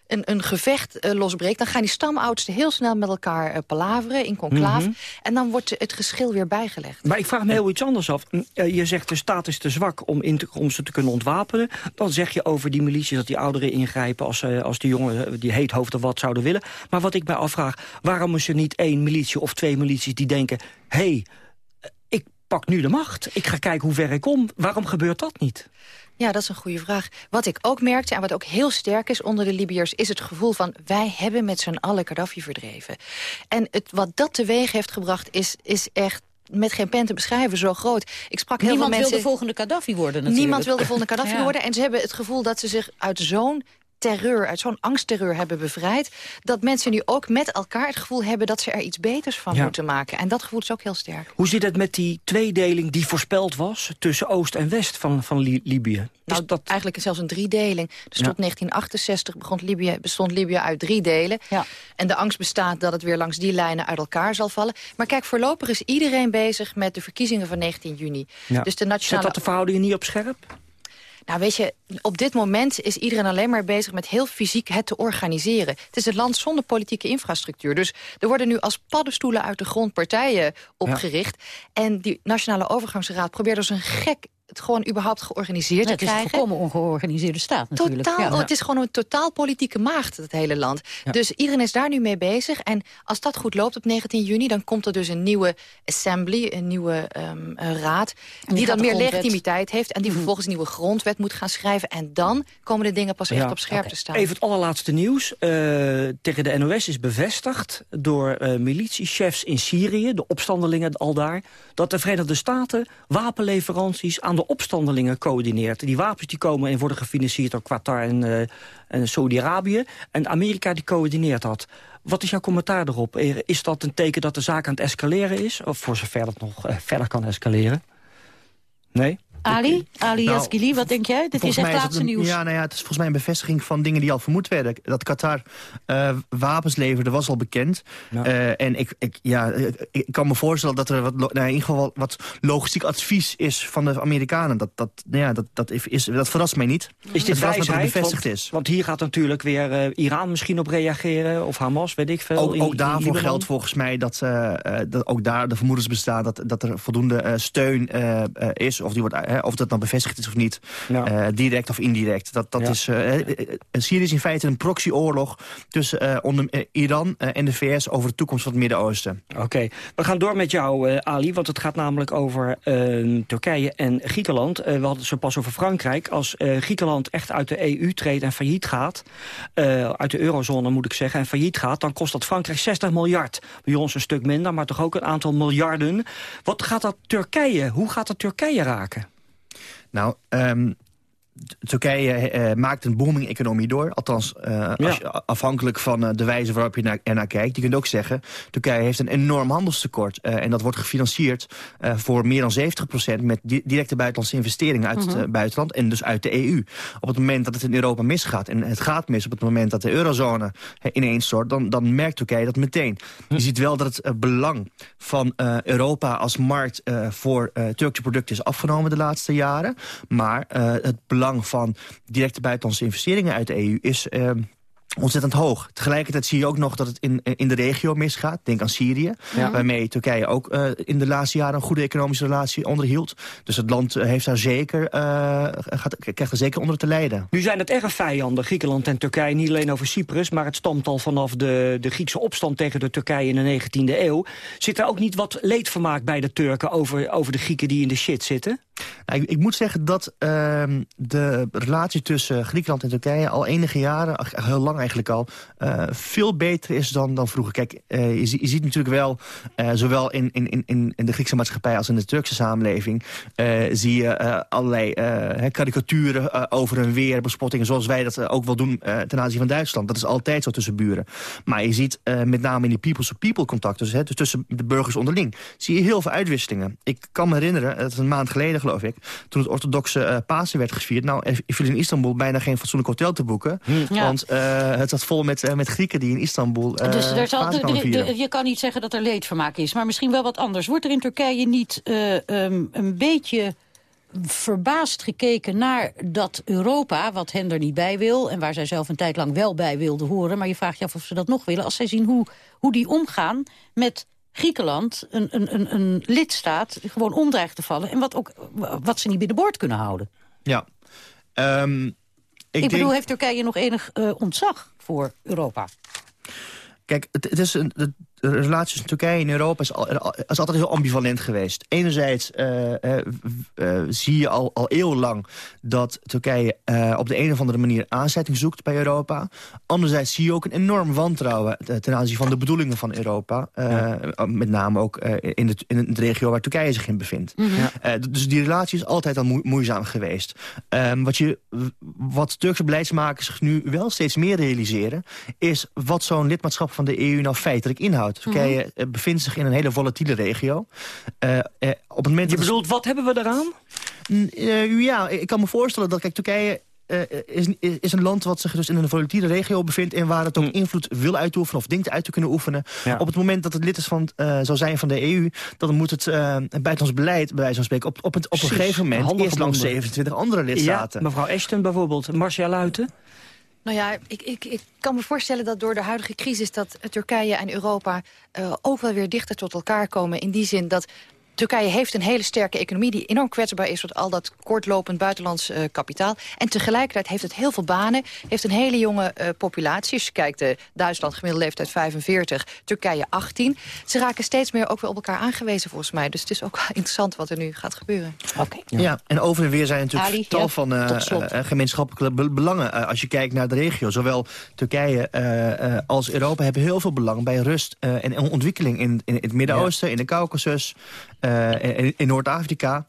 een, een gevecht uh, losbreekt... dan gaan die stamoudsten heel snel met elkaar uh, palaveren in conclaaf. Mhm. En dan wordt het geschil weer bijgelegd. Maar ik vraag me heel iets anders af. je zegt de staat is te zwak om, in te, om ze te kunnen ontwapenen. Dan zeg je over die milities dat die ouderen ingrijpen... als, als die jongen die heet hoofd of wat zouden willen. Maar wat ik mij afvraag, waarom is er niet één militie of twee milities die denken... hey, ik pak nu de macht, ik ga kijken hoe ver ik kom. Waarom gebeurt dat niet? Ja, dat is een goede vraag. Wat ik ook merkte en wat ook heel sterk is onder de Libiërs... is het gevoel van wij hebben met z'n allen Gaddafi verdreven. En het, wat dat teweeg heeft gebracht is, is echt met geen pen te beschrijven, zo groot. Ik sprak heel Niemand veel mensen... wil de volgende Gaddafi worden natuurlijk. Niemand wil de volgende Gaddafi worden. En ze hebben het gevoel dat ze zich uit zo'n terreur, uit zo'n angstterreur hebben bevrijd... dat mensen nu ook met elkaar het gevoel hebben... dat ze er iets beters van moeten maken. En dat gevoel is ook heel sterk. Hoe zit het met die tweedeling die voorspeld was... tussen Oost en West van, van Libië? Nou, dat... eigenlijk zelfs een driedeling. Dus tot 1968 begon Libië, bestond Libië uit drie delen. Ja. En de angst bestaat dat het weer langs die lijnen uit elkaar zal vallen. Maar kijk, voorlopig is iedereen bezig met de verkiezingen van 19 juni. Dus de nationale... Zet dat de verhoudingen niet op scherp? Nou weet je, op dit moment is iedereen alleen maar bezig met heel fysiek het te organiseren. Het is een land zonder politieke infrastructuur. Dus er worden nu als paddenstoelen uit de grond partijen opgericht. En die Nationale Overgangsraad probeert als een gek het gewoon überhaupt georganiseerd te krijgen. Het is een volkomen ongeorganiseerde staat natuurlijk. Totaal, ja. Het is gewoon een totaal politieke maagd, het hele land. Dus iedereen is daar nu mee bezig. En als dat goed loopt op 19 juni... dan komt er dus een nieuwe assembly, een nieuwe um, raad... die, dan meer legitimiteit heeft... en die mhm. vervolgens een nieuwe grondwet moet gaan schrijven. En dan komen de dingen pas echt op scherp te staan. Even het allerlaatste nieuws. Uh, tegen de NOS is bevestigd door uh, militiechefs in Syrië... de opstandelingen al daar... dat de Verenigde Staten wapenleveranties aan de opstandelingen coördineert. Die wapens die komen en worden gefinancierd door Qatar en, uh, en Saudi-Arabië. En Amerika die coördineert dat. Wat is jouw commentaar erop? Is dat een teken dat de zaak aan het escaleren is? Of voor zover het nog uh, verder kan escaleren? Nee? Ali, Ali nou, wat denk jij? Dit is echt laatste nieuws. Ja, nou ja, het is volgens mij een bevestiging van dingen die al vermoed werden. Dat Qatar uh, wapens leverde was al bekend. Uh, en ik, ik, ja, ik kan me voorstellen dat er wat, nou, in ieder geval wat logistiek advies is van de Amerikanen. Dat, dat, nou ja, dat, dat, is, dat verrast mij niet. Is dit wijsheid? Dat bevestigd want, is. Want hier gaat natuurlijk weer uh, Iran misschien op reageren. Of Hamas, weet ik veel. Ook, in, ook daarvoor geldt volgens mij dat, dat ook daar de vermoedens bestaan... dat, dat er voldoende steun is. Of die wordt of dat nou bevestigd is of niet, uh, direct of indirect. Dat, dat is, uh, Syrië is in feite een proxyoorlog tussen onder, Iran en de VS over de toekomst van het Midden-Oosten. Oké, we gaan door met jou, Ali, want het gaat namelijk over ehm, Turkije en Griekenland. we hadden het zo pas over Frankrijk. Als Griekenland echt uit de EU treedt en failliet gaat, uit de eurozone moet ik zeggen, en failliet gaat, dan kost dat Frankrijk 60 miljard. Bij ons een stuk minder, maar toch ook een aantal miljarden. Wat gaat dat Turkije, hoe gaat dat Turkije raken? Nou, ehm, Turkije uh, maakt een booming economie door. Althans, uh, als je, afhankelijk van uh, de wijze waarop je naar, ernaar kijkt. Je kunt ook zeggen, Turkije heeft een enorm handelstekort. en dat wordt gefinancierd voor meer dan 70% met di directe buitenlandse investeringen uit het buitenland. En dus uit de EU. Op het moment dat het in Europa misgaat, en het gaat mis op het moment dat de eurozone ineens stort, dan, dan merkt Turkije dat meteen. Je ziet wel dat het belang van Europa als markt voor Turkse producten is afgenomen de laatste jaren. Maar het belang van directe buitenlandse investeringen uit de EU is... Ontzettend hoog. Tegelijkertijd zie je ook nog dat het in, in de regio misgaat. Denk aan Syrië, ja. waarmee Turkije ook uh, in de laatste jaren... een goede economische relatie onderhield. Dus het land heeft daar zeker, uh, gaat, krijgt er zeker onder te lijden. Nu zijn het erg vijanden, Griekenland en Turkije. Niet alleen over Cyprus, maar het stamt al vanaf de, de Griekse opstand... tegen de Turkije in de 19e eeuw. Zit er ook niet wat leedvermaak bij de Turken... over, over de Grieken die in de shit zitten? Nou, ik, ik, moet zeggen dat uh, de relatie tussen Griekenland en Turkije... al enige jaren, heel lang eigenlijk al, uh, veel beter is dan, dan vroeger. Kijk, uh, je, je, ziet natuurlijk wel, uh, zowel in, in, in, in de Griekse maatschappij... als in de Turkse samenleving, zie je allerlei karikaturen over en weer... bespottingen zoals wij dat ook wel doen ten aanzien van Duitsland. Dat is altijd zo tussen buren. Maar je ziet met name in die people-to-people contacten... Dus, dus tussen de burgers onderling, zie je heel veel uitwisselingen. Ik kan me herinneren, dat is een maand geleden geloof ik... toen het orthodoxe Pasen werd gevierd. Nou, er viel in Istanbul bijna geen fatsoenlijk hotel te boeken. Hm. Ja. Want uh, het zat vol met, uh, met Grieken die in Istanbul uh, Dus er zal, de, de, je kan niet zeggen dat er leedvermaak is. Maar misschien wel wat anders. Wordt er in Turkije niet um, een beetje verbaasd gekeken naar dat Europa, wat hen er niet bij wil... en waar zij zelf een tijd lang wel bij wilde horen... maar je vraagt je af of ze dat nog willen... als zij zien hoe, hoe die omgaan met Griekenland, een, een, een, een lidstaat, gewoon omdreigt te vallen... en wat, ook, wat ze niet binnenboord kunnen houden. Ja. Um, ik, ik bedoel, denk... heeft Turkije nog enig uh, ontzag voor Europa? Kijk, het, het is een, het, de relatie tussen Turkije en Europa is, al, is altijd heel ambivalent geweest. Enerzijds uh, uh, uh, zie je al, al eeuwenlang dat Turkije op de een of andere manier aanzetting zoekt bij Europa. Anderzijds zie je ook een enorm wantrouwen ten aanzien van de bedoelingen van Europa. Ja. Met name ook in, de, in de regio waar Turkije zich in bevindt. Mm -hmm. dus die relatie is altijd al moeizaam geweest. Ehm, wat, je, wat Turkse beleidsmakers zich nu wel steeds meer realiseren... is wat zo'n lidmaatschap van de EU nou feitelijk inhoudt. Turkije mm -hmm. bevindt zich in een hele volatiele regio. Uh, uh, op het moment Je bedoelt, wat hebben we daaraan? Uh, ja, ik kan me voorstellen dat kijk, Turkije uh, is, is een land wat zich dus in een volatiele regio bevindt... en waar het ook mm. invloed wil uitoefenen of denkt uit te kunnen oefenen. Ja. Op het moment dat het lid is van, uh, zou zijn van de EU... dan moet het uh, buitenlands beleid, bij wijze van spreken... op, op, het, op een gegeven moment eerst langs 27 andere lidstaten. Ja, mevrouw Ashton bijvoorbeeld, Marcia Luiten... Nou ja, ik, ik, ik kan me voorstellen dat door de huidige crisis... dat Turkije en Europa uh, ook wel weer dichter tot elkaar komen. In die zin dat Turkije heeft een hele sterke economie die enorm kwetsbaar is... voor al dat kortlopend buitenlands uh, kapitaal. En tegelijkertijd heeft het heel veel banen. Heeft een hele jonge uh, populatie. Als je kijkt, uh, Duitsland gemiddelde leeftijd 45, Turkije 18. Ze raken steeds meer ook weer op elkaar aangewezen volgens mij. Dus het is ook wel interessant wat er nu gaat gebeuren. Oké. Ja. ja. en over en weer zijn natuurlijk Ali, tal ja, van gemeenschappelijke belangen. als je kijkt naar de regio. Zowel Turkije als Europa hebben heel veel belang bij rust en ontwikkeling in, in het Midden-Oosten, in de Caucasus... Uh, in, in Noord-Afrika.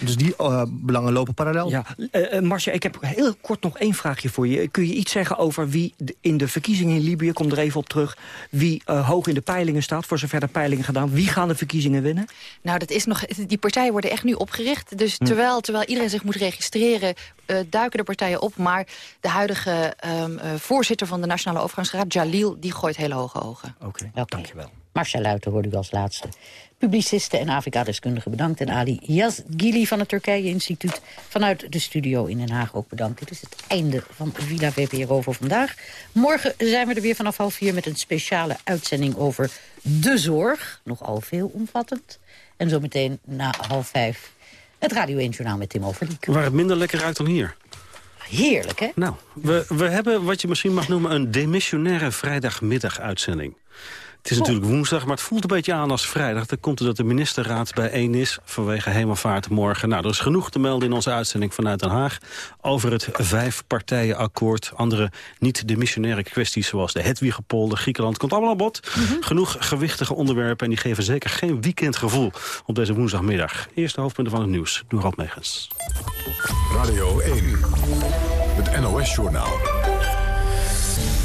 Dus die uh, belangen lopen parallel. Ja. Uh, Marcia, ik heb heel kort nog één vraagje voor je. Kun je iets zeggen over wie in de verkiezingen in Libië... kom er even op terug, wie uh, hoog in de peilingen staat... voor zover de peilingen gedaan. Wie gaan de verkiezingen winnen? Nou, dat is nog, die partijen worden echt nu opgericht. Dus hm. terwijl, terwijl iedereen zich moet registreren... duiken de partijen op. Maar de huidige um, voorzitter van de Nationale Overgangsraad, Jalil... die gooit hele hoge ogen. Oké, okay. okay. dankjewel. Marcia Luiten hoorde u als laatste publicisten en Afrika-deskundigen bedankt. En Ali Yazgili van het Turkije-instituut vanuit de studio in Den Haag ook bedankt. Dit is het einde van Villa VPRO voor vandaag. Morgen zijn we er weer vanaf half vier met een speciale uitzending over de zorg. Nogal veel omvattend. En zometeen na half vijf het Radio 1 Journaal met Tim Overliek. Waar het minder lekker uit dan hier. Heerlijk, hè? Nou, we, we hebben wat je misschien mag noemen een demissionaire vrijdagmiddag uitzending. Het is natuurlijk woensdag, maar het voelt een beetje aan als vrijdag. Dan komt het dat de ministerraad bijeen is vanwege hemelvaart morgen. Nou, er is genoeg te melden in onze uitzending vanuit Den Haag... over het vijfpartijenakkoord. Andere niet de missionaire kwesties zoals de Hedwigepolder, Griekenland... komt allemaal aan bod. Mhm. Genoeg gewichtige onderwerpen en die geven zeker geen weekendgevoel... op deze woensdagmiddag. Eerste hoofdpunten van het nieuws. Doe Rob Megens. Radio 1, het NOS-journaal.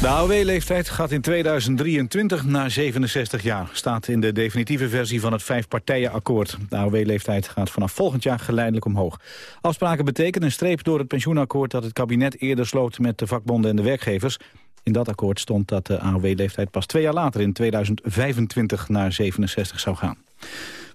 De AOW-leeftijd gaat in 2023 naar 67 jaar. Staat in de definitieve versie van het vijfpartijenakkoord. De AOW-leeftijd gaat vanaf volgend jaar geleidelijk omhoog. Afspraken betekenen een streep door het pensioenakkoord... dat het kabinet eerder sloot met de vakbonden en de werkgevers. In dat akkoord stond dat de AOW-leeftijd pas twee jaar later... in 2025 naar 67 zou gaan.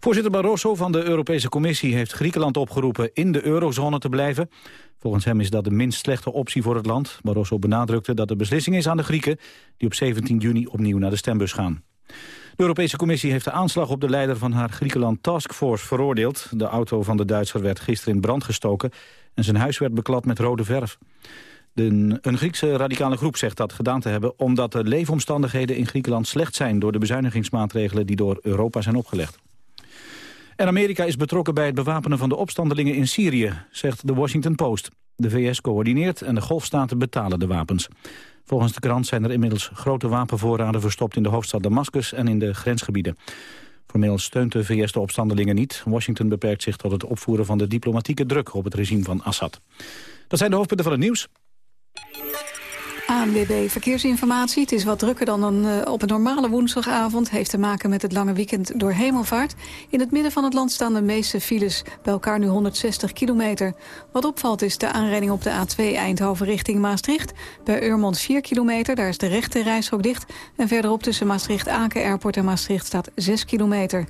Voorzitter Barroso van de Europese Commissie heeft Griekenland opgeroepen in de eurozone te blijven. Volgens hem is dat de minst slechte optie voor het land. Barroso benadrukte dat de beslissing is aan de Grieken... die op 17 juni opnieuw naar de stembus gaan. De Europese Commissie heeft de aanslag op de leider van haar Griekenland Taskforce veroordeeld. De auto van de Duitser werd gisteren in brand gestoken en zijn huis werd beklad met rode verf. Een Griekse radicale groep zegt dat gedaan te hebben... omdat de leefomstandigheden in Griekenland slecht zijn... door de bezuinigingsmaatregelen die door Europa zijn opgelegd. En Amerika is betrokken bij het bewapenen van de opstandelingen in Syrië, zegt de Washington Post. De VS coördineert en de golfstaten betalen de wapens. Volgens de krant zijn er inmiddels grote wapenvoorraden verstopt in de hoofdstad Damascus en in de grensgebieden. Formeel steunt de VS de opstandelingen niet. Washington beperkt zich tot het opvoeren van de diplomatieke druk op het regime van Assad. Dat zijn de hoofdpunten van het nieuws. ANWB Verkeersinformatie. Het is wat drukker dan een, uh, op een normale woensdagavond. Heeft te maken met het lange weekend door hemelvaart. In het midden van het land staan de meeste files. Bij elkaar nu 160 kilometer. Wat opvalt is de aanrijding op de A2 Eindhoven richting Maastricht. Bij Urmond 4 kilometer, daar is de rechte reishok dicht. En verderop tussen Maastricht-Aken Airport en Maastricht staat 6 kilometer.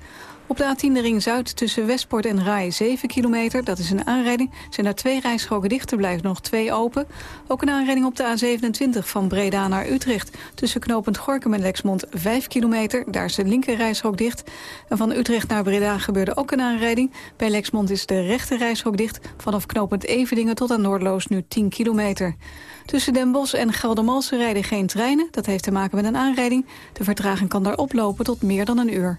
Op de A10 de ring Zuid tussen Westport en Rai 7 kilometer. Dat is een aanrijding. Zijn er twee rijstroken dicht, er blijven nog twee open. Ook een aanrijding op de A27 van Breda naar Utrecht. Tussen knooppunt Gorkum en Lexmond 5 kilometer. Daar is de linker rijstrook dicht. En van Utrecht naar Breda gebeurde ook een aanrijding. Bij Lexmond is de rechter rijstrook dicht. Vanaf knooppunt Evedingen tot aan Noordloos nu 10 kilometer. Tussen Den Bosch en Geldermalsen rijden geen treinen. Dat heeft te maken met een aanrijding. De vertraging kan daar oplopen tot meer dan een uur.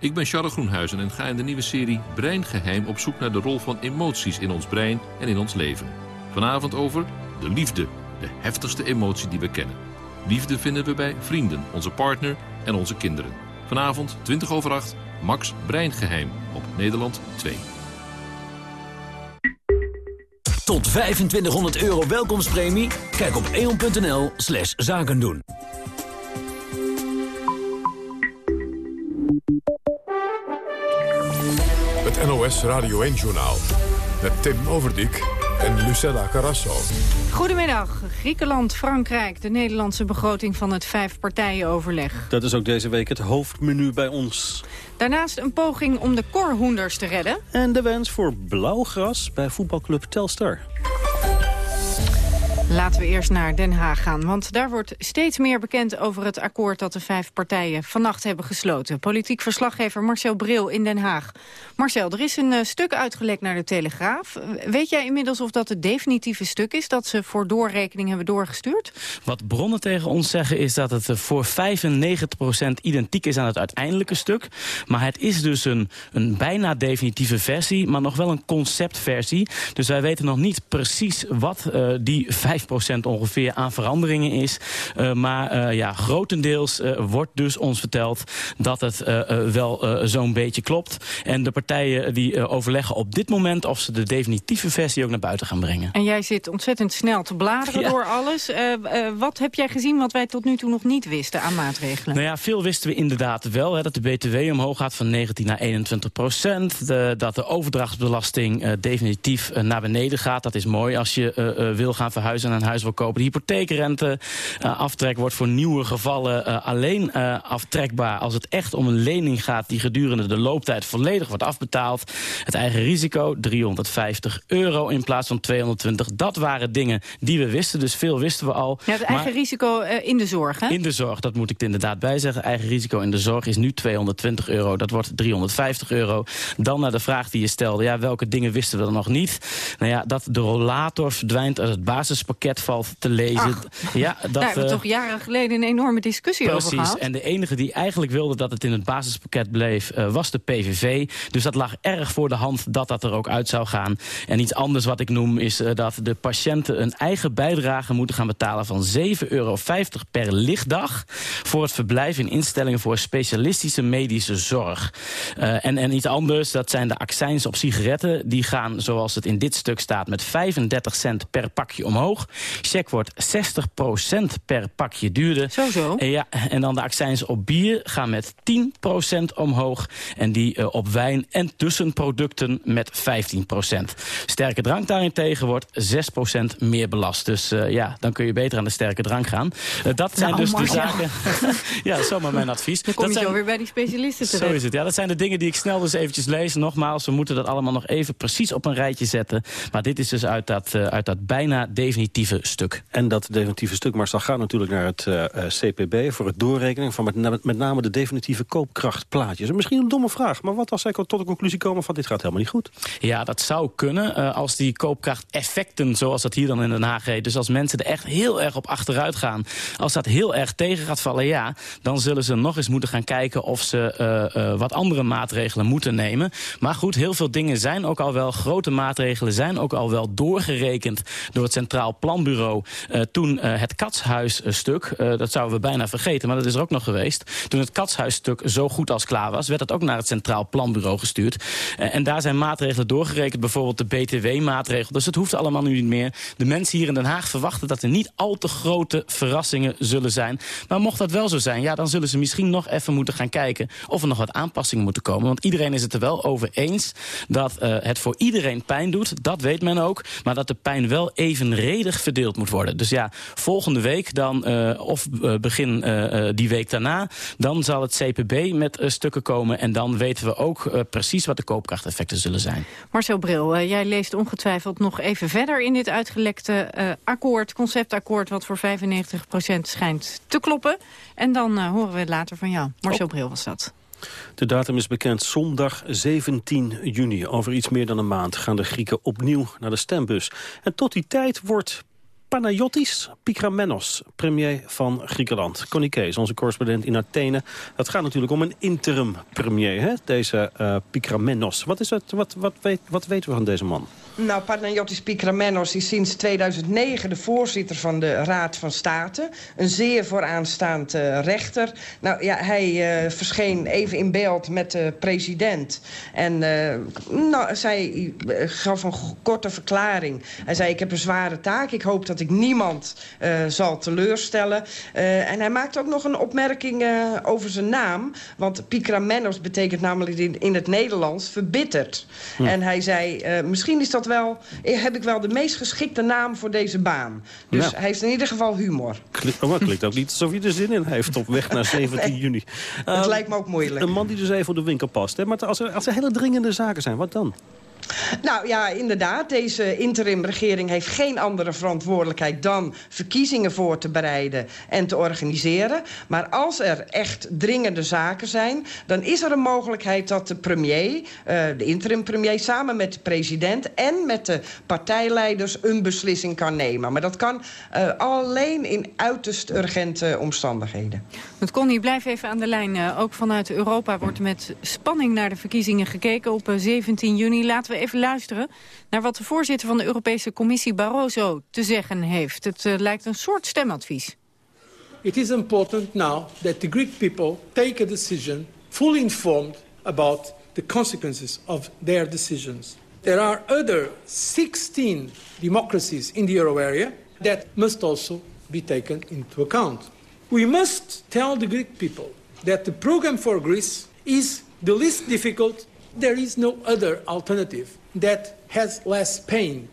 Ik ben Charles Groenhuizen en ga in de nieuwe serie Breingeheim op zoek naar de rol van emoties in ons brein en in ons leven. Vanavond over de liefde, de heftigste emotie die we kennen. Liefde vinden we bij vrienden, onze partner en onze kinderen. Vanavond 20 over 8, Max Breingeheim op Nederland 2. Tot 2500 euro welkomstpremie? Kijk op eon.nl slash zakendoen. Het NOS Radio 1-journaal met Tim Overdijk en Lucella Carrasso. Goedemiddag. Griekenland, Frankrijk, de Nederlandse begroting van het vijfpartijenoverleg. Dat is ook deze week het hoofdmenu bij ons. Daarnaast een poging om de korhoenders te redden. En de wens voor blauwgras bij voetbalclub Telstar. Laten we eerst naar Den Haag gaan, want daar wordt steeds meer bekend over het akkoord dat de vijf partijen vannacht hebben gesloten. Politiek verslaggever Marcel Bril in Den Haag. Marcel, er is een uh, stuk uitgelekt naar de Telegraaf. Weet jij inmiddels of dat het definitieve stuk is dat ze voor doorrekening hebben doorgestuurd? Wat bronnen tegen ons zeggen is dat het voor 95% identiek is aan het uiteindelijke stuk. Maar het is dus een, een bijna definitieve versie, maar nog wel een conceptversie. Dus wij weten nog niet precies wat uh, die vijf 5% ongeveer aan veranderingen is. maar ja, grotendeels wordt dus ons verteld dat het wel zo'n beetje klopt. En de partijen die overleggen op dit moment of ze de definitieve versie ook naar buiten gaan brengen. En jij zit ontzettend snel te bladeren door alles. wat heb jij gezien wat wij tot nu toe nog niet wisten aan maatregelen? Nou ja, veel wisten we inderdaad wel. Hè, dat de BTW omhoog gaat van 19 naar 21 procent. dat de overdrachtsbelasting uh, definitief uh, naar beneden gaat. Dat is mooi als je uh, wil gaan verhuizen en een huis wil kopen. De hypotheekrente aftrek wordt voor nieuwe gevallen alleen aftrekbaar... als het echt om een lening gaat die gedurende de looptijd volledig wordt afbetaald. Het eigen risico 350 euro in plaats van 220. Dat waren dingen die we wisten, dus veel wisten we al. Ja, het eigen risico in de zorg, hè? In de zorg, dat moet ik er inderdaad bij zeggen. Eigen risico in de zorg is nu 220 euro. Dat wordt 350 euro. Dan naar de vraag die je stelde. Ja, welke dingen wisten we dan nog niet? Nou ja, dat de rollator verdwijnt uit het basispakket valt te lezen. ja, dat, Daar hebben we uh, toch jaren geleden een enorme discussie precies. over gehad. En de enige die eigenlijk wilde dat het in het basispakket bleef... Uh, was de PVV. Dus dat lag erg voor de hand dat dat er ook uit zou gaan. En iets anders wat ik noem is uh, dat de patiënten... een eigen bijdrage moeten gaan betalen van 7,50 euro per lichtdag... voor het verblijf in instellingen voor specialistische medische zorg. Uh, en, en iets anders, dat zijn de accijns op sigaretten. Die gaan, zoals het in dit stuk staat, met 35 cent per pakje omhoog. Check wordt 60% per pakje duurder. Zo zo. En, ja, en dan de accijns op bier gaan met 10% omhoog. En die uh, op wijn en tussenproducten met 15% Sterke drank daarentegen wordt 6% meer belast. Dus uh, ja, dan kun je beter aan de sterke drank gaan. Uh, dat zijn nou, dus de zaken... ja, zomaar mijn advies. Dan kom dat je zijn... zo weer bij die specialisten terecht. Zo is het. Ja, dat zijn de dingen die ik snel dus eventjes lees. Nogmaals, we moeten dat allemaal nog even precies op een rijtje zetten. Maar dit is dus uit dat, uit dat bijna definitieve stuk. En dat definitieve stuk, Marcel, gaat natuurlijk naar het uh, CPB... voor het doorrekenen van met, met name de definitieve koopkrachtplaatjes. Misschien een domme vraag, maar wat als zij tot de conclusie komen... van dit gaat helemaal niet goed? Ja, dat zou kunnen. Uh, als die koopkrachteffecten, zoals dat hier dan in Den Haag heet... dus als mensen er echt heel erg op achteruit gaan... als dat heel erg tegen gaat vallen, ja... dan zullen ze nog eens moeten gaan kijken of ze uh, wat andere maatregelen moeten nemen. Maar goed, heel veel dingen zijn ook al wel, grote maatregelen zijn ook al wel doorgerekend door het Centraal Planbureau. Uh, toen het Katshuisstuk, dat zouden we bijna vergeten, maar dat is er ook nog geweest. Toen het Katshuisstuk zo goed als klaar was, werd dat ook naar het Centraal Planbureau gestuurd. en daar zijn maatregelen doorgerekend, bijvoorbeeld de BTW-maatregel. Dus het hoeft allemaal nu niet meer. De mensen hier in Den Haag verwachten dat er niet al te grote verrassingen zullen zijn. Maar mocht dat wel zo zijn, ja, dan zullen ze misschien nog even moeten gaan kijken of er nog wat aanpassingen moeten komen. Want iedereen is het er wel over eens dat het voor iedereen pijn doet. Dat weet men ook. Maar dat de pijn wel evenredig verdeeld moet worden. Dus ja, volgende week dan, uh, of uh, begin die week daarna... dan zal het CPB met stukken komen. En dan weten we ook precies wat de koopkrachteffecten zullen zijn. Marcel Bril, jij leest ongetwijfeld nog even verder in dit uitgelekte akkoord, conceptakkoord... wat voor 95% schijnt te kloppen. En dan horen we het later van jou. Marcel. Bril was dat. De datum is bekend. Zondag 17 juni. Over iets meer dan een maand gaan de Grieken opnieuw naar de stembus. En tot die tijd wordt Panayotis Pikramenos, premier van Griekenland. Connie onze correspondent in Athene. Het gaat natuurlijk om een interim premier, hè? deze uh, Pikramenos. Wat, is het, wat, wat, weet, wat weten we van deze man? Nou, Panayotis Pikramenos is sinds 2009 de voorzitter van de Raad van State. Een zeer vooraanstaand uh, rechter. Nou ja, hij uh, verscheen even in beeld met de president. En uh, nou, zij gaf een korte verklaring. Hij zei, ik heb een zware taak. Ik hoop dat ik niemand zal teleurstellen. en hij maakt ook nog een opmerking over zijn naam. Want Pikramenos betekent namelijk in, in het Nederlands verbitterd. Hm. En hij zei, misschien is dat wel, heb ik wel de meest geschikte naam voor deze baan. Dus ja. hij heeft in ieder geval humor. Klinkt, oh, klinkt ook niet alsof hij er zin in heeft op weg naar 17 nee, juni. Het uh, lijkt me ook moeilijk. Een man die dus even op de winkel past. Hè? Maar als er, als er hele dringende zaken zijn, wat dan? Nou ja, inderdaad. Deze interimregering heeft geen andere verantwoordelijkheid... dan verkiezingen voor te bereiden en te organiseren. Maar als er echt dringende zaken zijn... dan is er een mogelijkheid dat de premier, uh, de interim-premier... samen met de president en met de partijleiders een beslissing kan nemen. Maar dat kan uh, alleen in uiterst urgente omstandigheden. Het Connie, blijf even aan de lijn. Uh, ook vanuit Europa wordt met spanning naar de verkiezingen gekeken op 17 juni. Laten we even luisteren naar wat de voorzitter van de Europese Commissie Barroso te zeggen heeft. Het uh, lijkt een soort stemadvies. It is important now that the Greek people take a decision fully informed about the consequences of their decisions. There are other 16 democracies in the euro area that must also be taken into account. We must tell the Greek people that the program for Greece is the least difficult. There is no other alternative that has less pain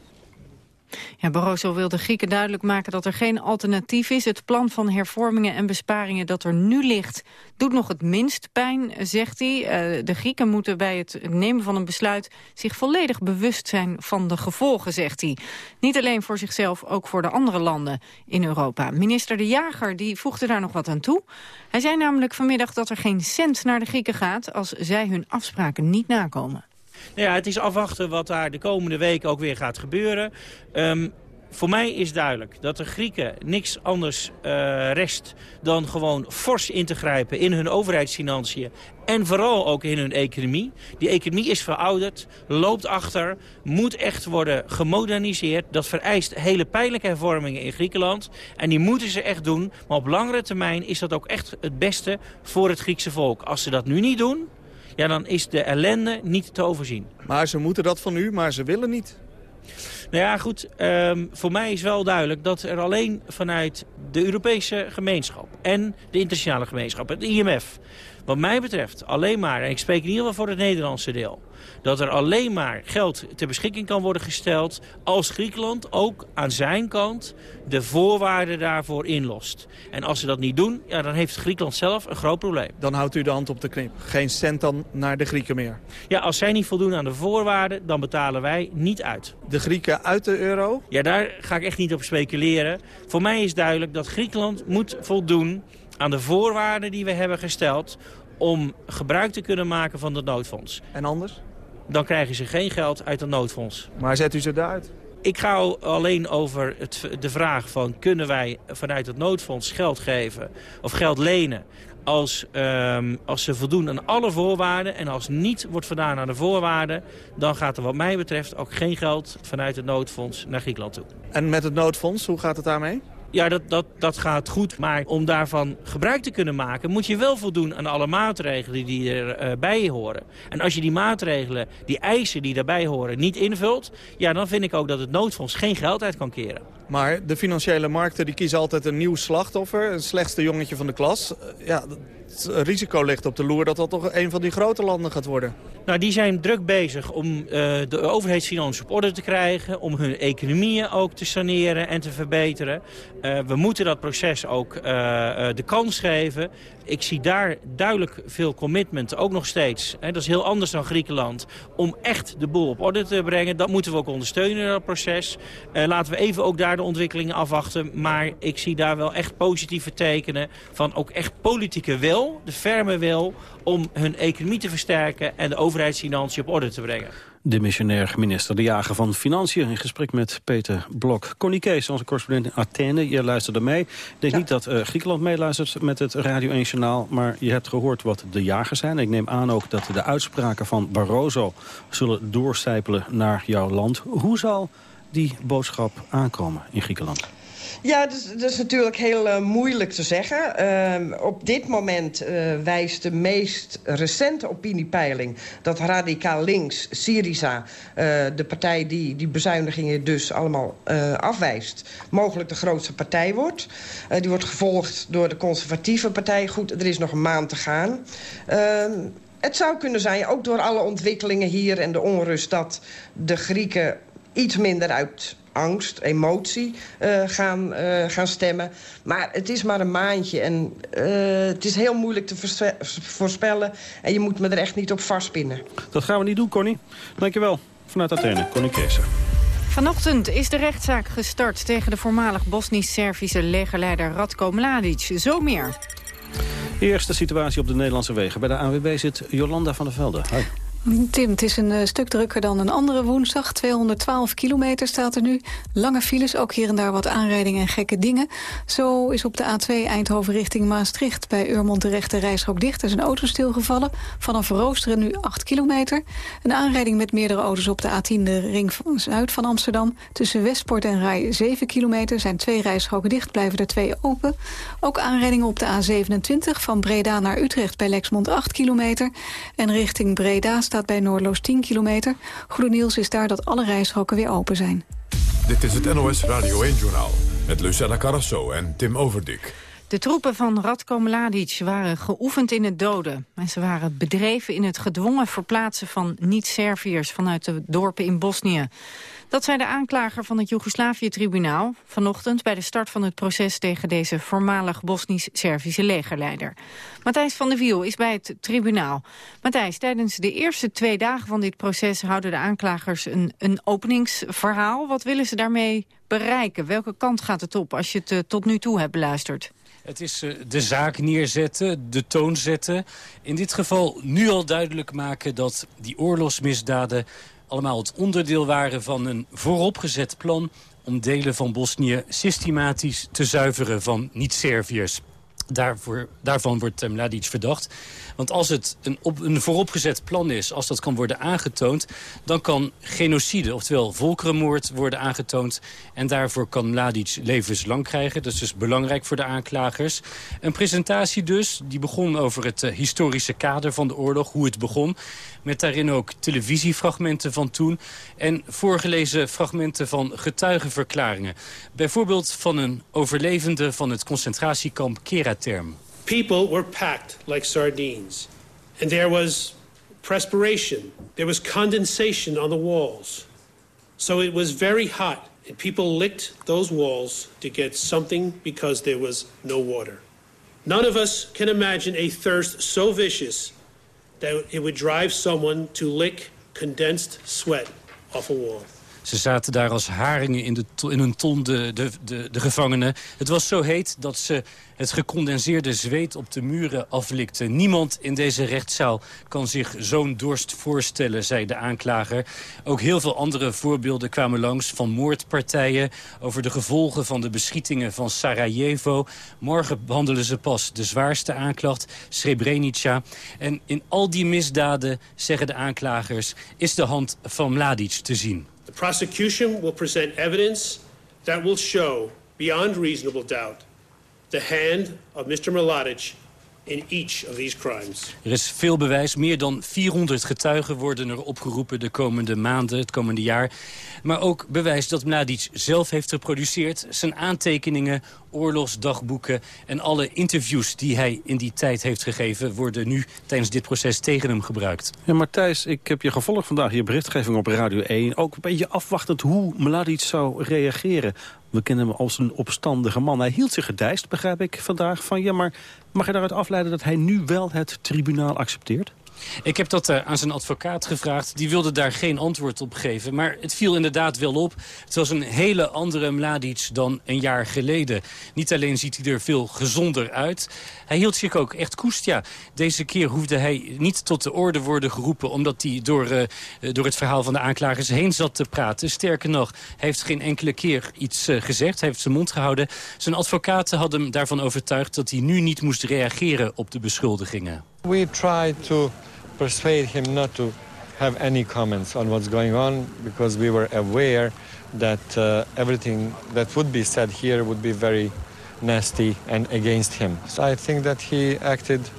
ja, Barroso wil de Grieken duidelijk maken dat er geen alternatief is. Het plan van hervormingen en besparingen dat er nu ligt... doet nog het minst pijn, zegt hij. Uh, de Grieken moeten bij het nemen van een besluit... zich volledig bewust zijn van de gevolgen, zegt hij. Niet alleen voor zichzelf, ook voor de andere landen in Europa. Minister De Jager die voegde daar nog wat aan toe. Hij zei namelijk vanmiddag dat er geen cent naar de Grieken gaat... als zij hun afspraken niet nakomen. Nou ja, het is afwachten wat daar de komende weken ook weer gaat gebeuren. Um, voor mij is duidelijk dat de Grieken niks anders uh, rest dan gewoon fors in te grijpen in hun overheidsfinanciën en vooral ook in hun economie. Die economie is verouderd, loopt achter, moet echt worden gemoderniseerd. Dat vereist hele pijnlijke hervormingen in Griekenland. En die moeten ze echt doen. Maar op langere termijn is dat ook echt het beste voor het Griekse volk. Als ze dat nu niet doen, ja, dan is de ellende niet te overzien. Maar ze moeten dat van u, maar ze willen niet. Nou ja, goed, um, voor mij is wel duidelijk dat er alleen vanuit de Europese gemeenschap... en de internationale gemeenschap, het IMF... wat mij betreft alleen maar, en ik spreek in ieder geval voor het Nederlandse deel dat er alleen maar geld ter beschikking kan worden gesteld... als Griekenland ook aan zijn kant de voorwaarden daarvoor inlost. En als ze dat niet doen, ja, dan heeft Griekenland zelf een groot probleem. Dan houdt u de hand op de knip. Geen cent dan naar de Grieken meer? Ja, als zij niet voldoen aan de voorwaarden, dan betalen wij niet uit. De Grieken uit de euro? Ja, daar ga ik echt niet op speculeren. Voor mij is duidelijk dat Griekenland moet voldoen aan de voorwaarden die we hebben gesteld om gebruik te kunnen maken van het noodfonds. En anders? Dan krijgen ze geen geld uit het noodfonds. Maar zet u ze daaruit? Ik ga alleen over het, de vraag van kunnen wij vanuit het noodfonds geld geven of geld lenen als, um, als ze voldoen aan alle voorwaarden en als niet wordt voldaan aan de voorwaarden... dan gaat er wat mij betreft ook geen geld vanuit het noodfonds naar Griekenland toe. En met het noodfonds, hoe gaat het daarmee? Ja, dat, dat, dat gaat goed. Maar om daarvan gebruik te kunnen maken... moet je wel voldoen aan alle maatregelen die erbij uh, horen. En als je die maatregelen, die eisen die daarbij horen, niet invult... ja, dan vind ik ook dat het noodfonds geen geld uit kan keren. Maar de financiële markten die kiezen altijd een nieuw slachtoffer. Het slechtste jongetje van de klas. Ja, het risico ligt op de loer dat dat toch een van die grote landen gaat worden. Nou, die zijn druk bezig om uh, de overheidsfinanciën op orde te krijgen... om hun economieën ook te saneren en te verbeteren. Uh, we moeten dat proces ook uh, de kans geven. Ik zie daar duidelijk veel commitment, ook nog steeds. Hè, dat is heel anders dan Griekenland. Om echt de boel op orde te brengen. Dat moeten we ook ondersteunen in dat proces. laten we even ook daar de ontwikkelingen afwachten. Maar ik zie daar wel echt positieve tekenen van ook echt politieke wil. De ferme wil om hun economie te versterken en de overheidsfinanciën op orde te brengen. De missionair minister De Jager van Financiën in gesprek met Peter Blok. Connie Kees, onze correspondent in Athene, je luisterde mee. Ik denk niet dat uh, Griekenland meeluistert met het Radio 1 Journaal... maar je hebt gehoord wat de jagers zijn. Ik neem aan ook dat de uitspraken van Barroso zullen doorcijpelen naar jouw land. Hoe zal die boodschap aankomen in Griekenland? Ja, dat is, is natuurlijk heel uh, moeilijk te zeggen. Uh, op dit moment uh, wijst de meest recente opiniepeiling... dat radicaal links, Syriza, de partij die die bezuinigingen dus allemaal afwijst... mogelijk de grootste partij wordt. die wordt gevolgd door de conservatieve partij. Goed, er is nog een maand te gaan. Ehm, het zou kunnen zijn, ook door alle ontwikkelingen hier en de onrust... dat de Grieken iets minder uit angst, emotie uh, gaan, uh, gaan stemmen. Maar het is maar een maandje en uh, het is heel moeilijk te voorspellen. En je moet me er echt niet op vastpinnen. Dat gaan we niet doen, Connie. Dankjewel. Vanuit Athene, Connie Keeser. Vanochtend is de rechtszaak gestart tegen de voormalig Bosnisch-Servische legerleider Radko Mladic. Zo meer. Eerste situatie op de Nederlandse wegen. Bij de ANWB zit Jolanda van der Velde. Hoi. Tim, het is een uh, stuk drukker dan een andere woensdag. 212 kilometer staat er nu. Lange files, ook hier en daar wat aanrijdingen en gekke dingen. Zo is op de A2 Eindhoven richting Maastricht... bij Urmond de rechte reishok dicht. Er is een auto stilgevallen. Vanaf Roosteren nu 8 kilometer. Een aanrijding met meerdere auto's op de A10, de ring van Zuid van Amsterdam. Tussen Westport en Rij 7 kilometer zijn twee rijstroken dicht, blijven er twee open. Ook aanrijdingen op de A27 van Breda naar Utrecht bij Lexmond 8 kilometer. En richting Breda bij Noordloos 10 kilometer. Goede nieuws is daar dat alle rijstroken weer open zijn. Dit is het NOS Radio 1-journaal met Lucella Carrasso en Tim Overdik. De troepen van Radko Mladic waren geoefend in het doden. En ze waren bedreven in het gedwongen verplaatsen van niet-Serviërs... vanuit de dorpen in Bosnië. Dat zei de aanklager van het Joegoslavië-tribunaal... vanochtend bij de start van het proces tegen deze voormalig Bosnisch-Servische legerleider. Matthijs van der Wiel is bij het tribunaal. Matthijs, tijdens de eerste twee dagen van dit proces... houden de aanklagers een, een openingsverhaal. Wat willen ze daarmee bereiken? Welke kant gaat het op als je het uh, tot nu toe hebt beluisterd? Het is uh, de zaak neerzetten, de toon zetten. In dit geval nu al duidelijk maken dat die oorlogsmisdaden allemaal het onderdeel waren van een vooropgezet plan... om delen van Bosnië systematisch te zuiveren van niet-Serviërs. Daarvoor, daarvan wordt Mladic verdacht. Want als het een, op, een vooropgezet plan is, als dat kan worden aangetoond... dan kan genocide, oftewel volkerenmoord, worden aangetoond. En daarvoor kan Mladic levenslang krijgen. Dat is dus belangrijk voor de aanklagers. Een presentatie dus, die begon over het uh, historische kader van de oorlog, hoe het begon. Met daarin ook televisiefragmenten van toen. En voorgelezen fragmenten van getuigenverklaringen. Bijvoorbeeld van een overlevende van het concentratiekamp Keraterm. People were packed like sardines. And there was perspiration. There was condensation on the walls. So it was very hot. And people licked those walls to get something because there was no water. None of us can imagine a thirst so vicious that it would drive someone to lick condensed sweat off a wall. Ze zaten daar als haringen in, de, in een ton, de, de, de, de gevangenen. Het was zo heet dat ze het gecondenseerde zweet op de muren aflikten. Niemand in deze rechtszaal kan zich zo'n dorst voorstellen, zei de aanklager. Ook heel veel andere voorbeelden kwamen langs van moordpartijen... over de gevolgen van de beschietingen van Sarajevo. Morgen behandelen ze pas de zwaarste aanklacht, Srebrenica. En in al die misdaden, zeggen de aanklagers, is de hand van Mladic te zien. The prosecution will present evidence that will show, beyond reasonable doubt, the hand of Mr. Mladic in each of these crimes. Er is veel bewijs. Meer dan 400 getuigen worden er opgeroepen de komende maanden, het komende jaar. Maar ook bewijs dat Mladic zelf heeft geproduceerd. Zijn aantekeningen, oorlogsdagboeken en alle interviews die hij in die tijd heeft gegeven... worden nu tijdens dit proces tegen hem gebruikt. Ja, Martijs, ik heb je gevolgd vandaag, je berichtgeving op Radio 1. Ook een beetje afwachtend hoe Mladic zou reageren. We kennen hem als een opstandige man. Hij hield zich gedijst, begrijp ik vandaag. Van, ja, maar mag je daaruit afleiden dat hij nu wel het tribunaal accepteert? Ik heb dat uh, aan zijn advocaat gevraagd. Die wilde daar geen antwoord op geven. Maar het viel inderdaad wel op. Het was een hele andere Mladic dan een jaar geleden. Niet alleen ziet hij er veel gezonder uit. Hij hield zich ook echt koest, ja. Deze keer hoefde hij niet tot de orde worden geroepen... omdat hij door, uh, door het verhaal van de aanklagers heen zat te praten. Sterker nog, hij heeft geen enkele keer iets uh, gezegd. Hij heeft zijn mond gehouden. Zijn advocaten hadden hem daarvan overtuigd... dat hij nu niet moest reageren op de beschuldigingen. We tried to persuade him not to have any comments on what's going on because we were aware that uh, everything that would be said here would be very nasty and against him. So I think that he acted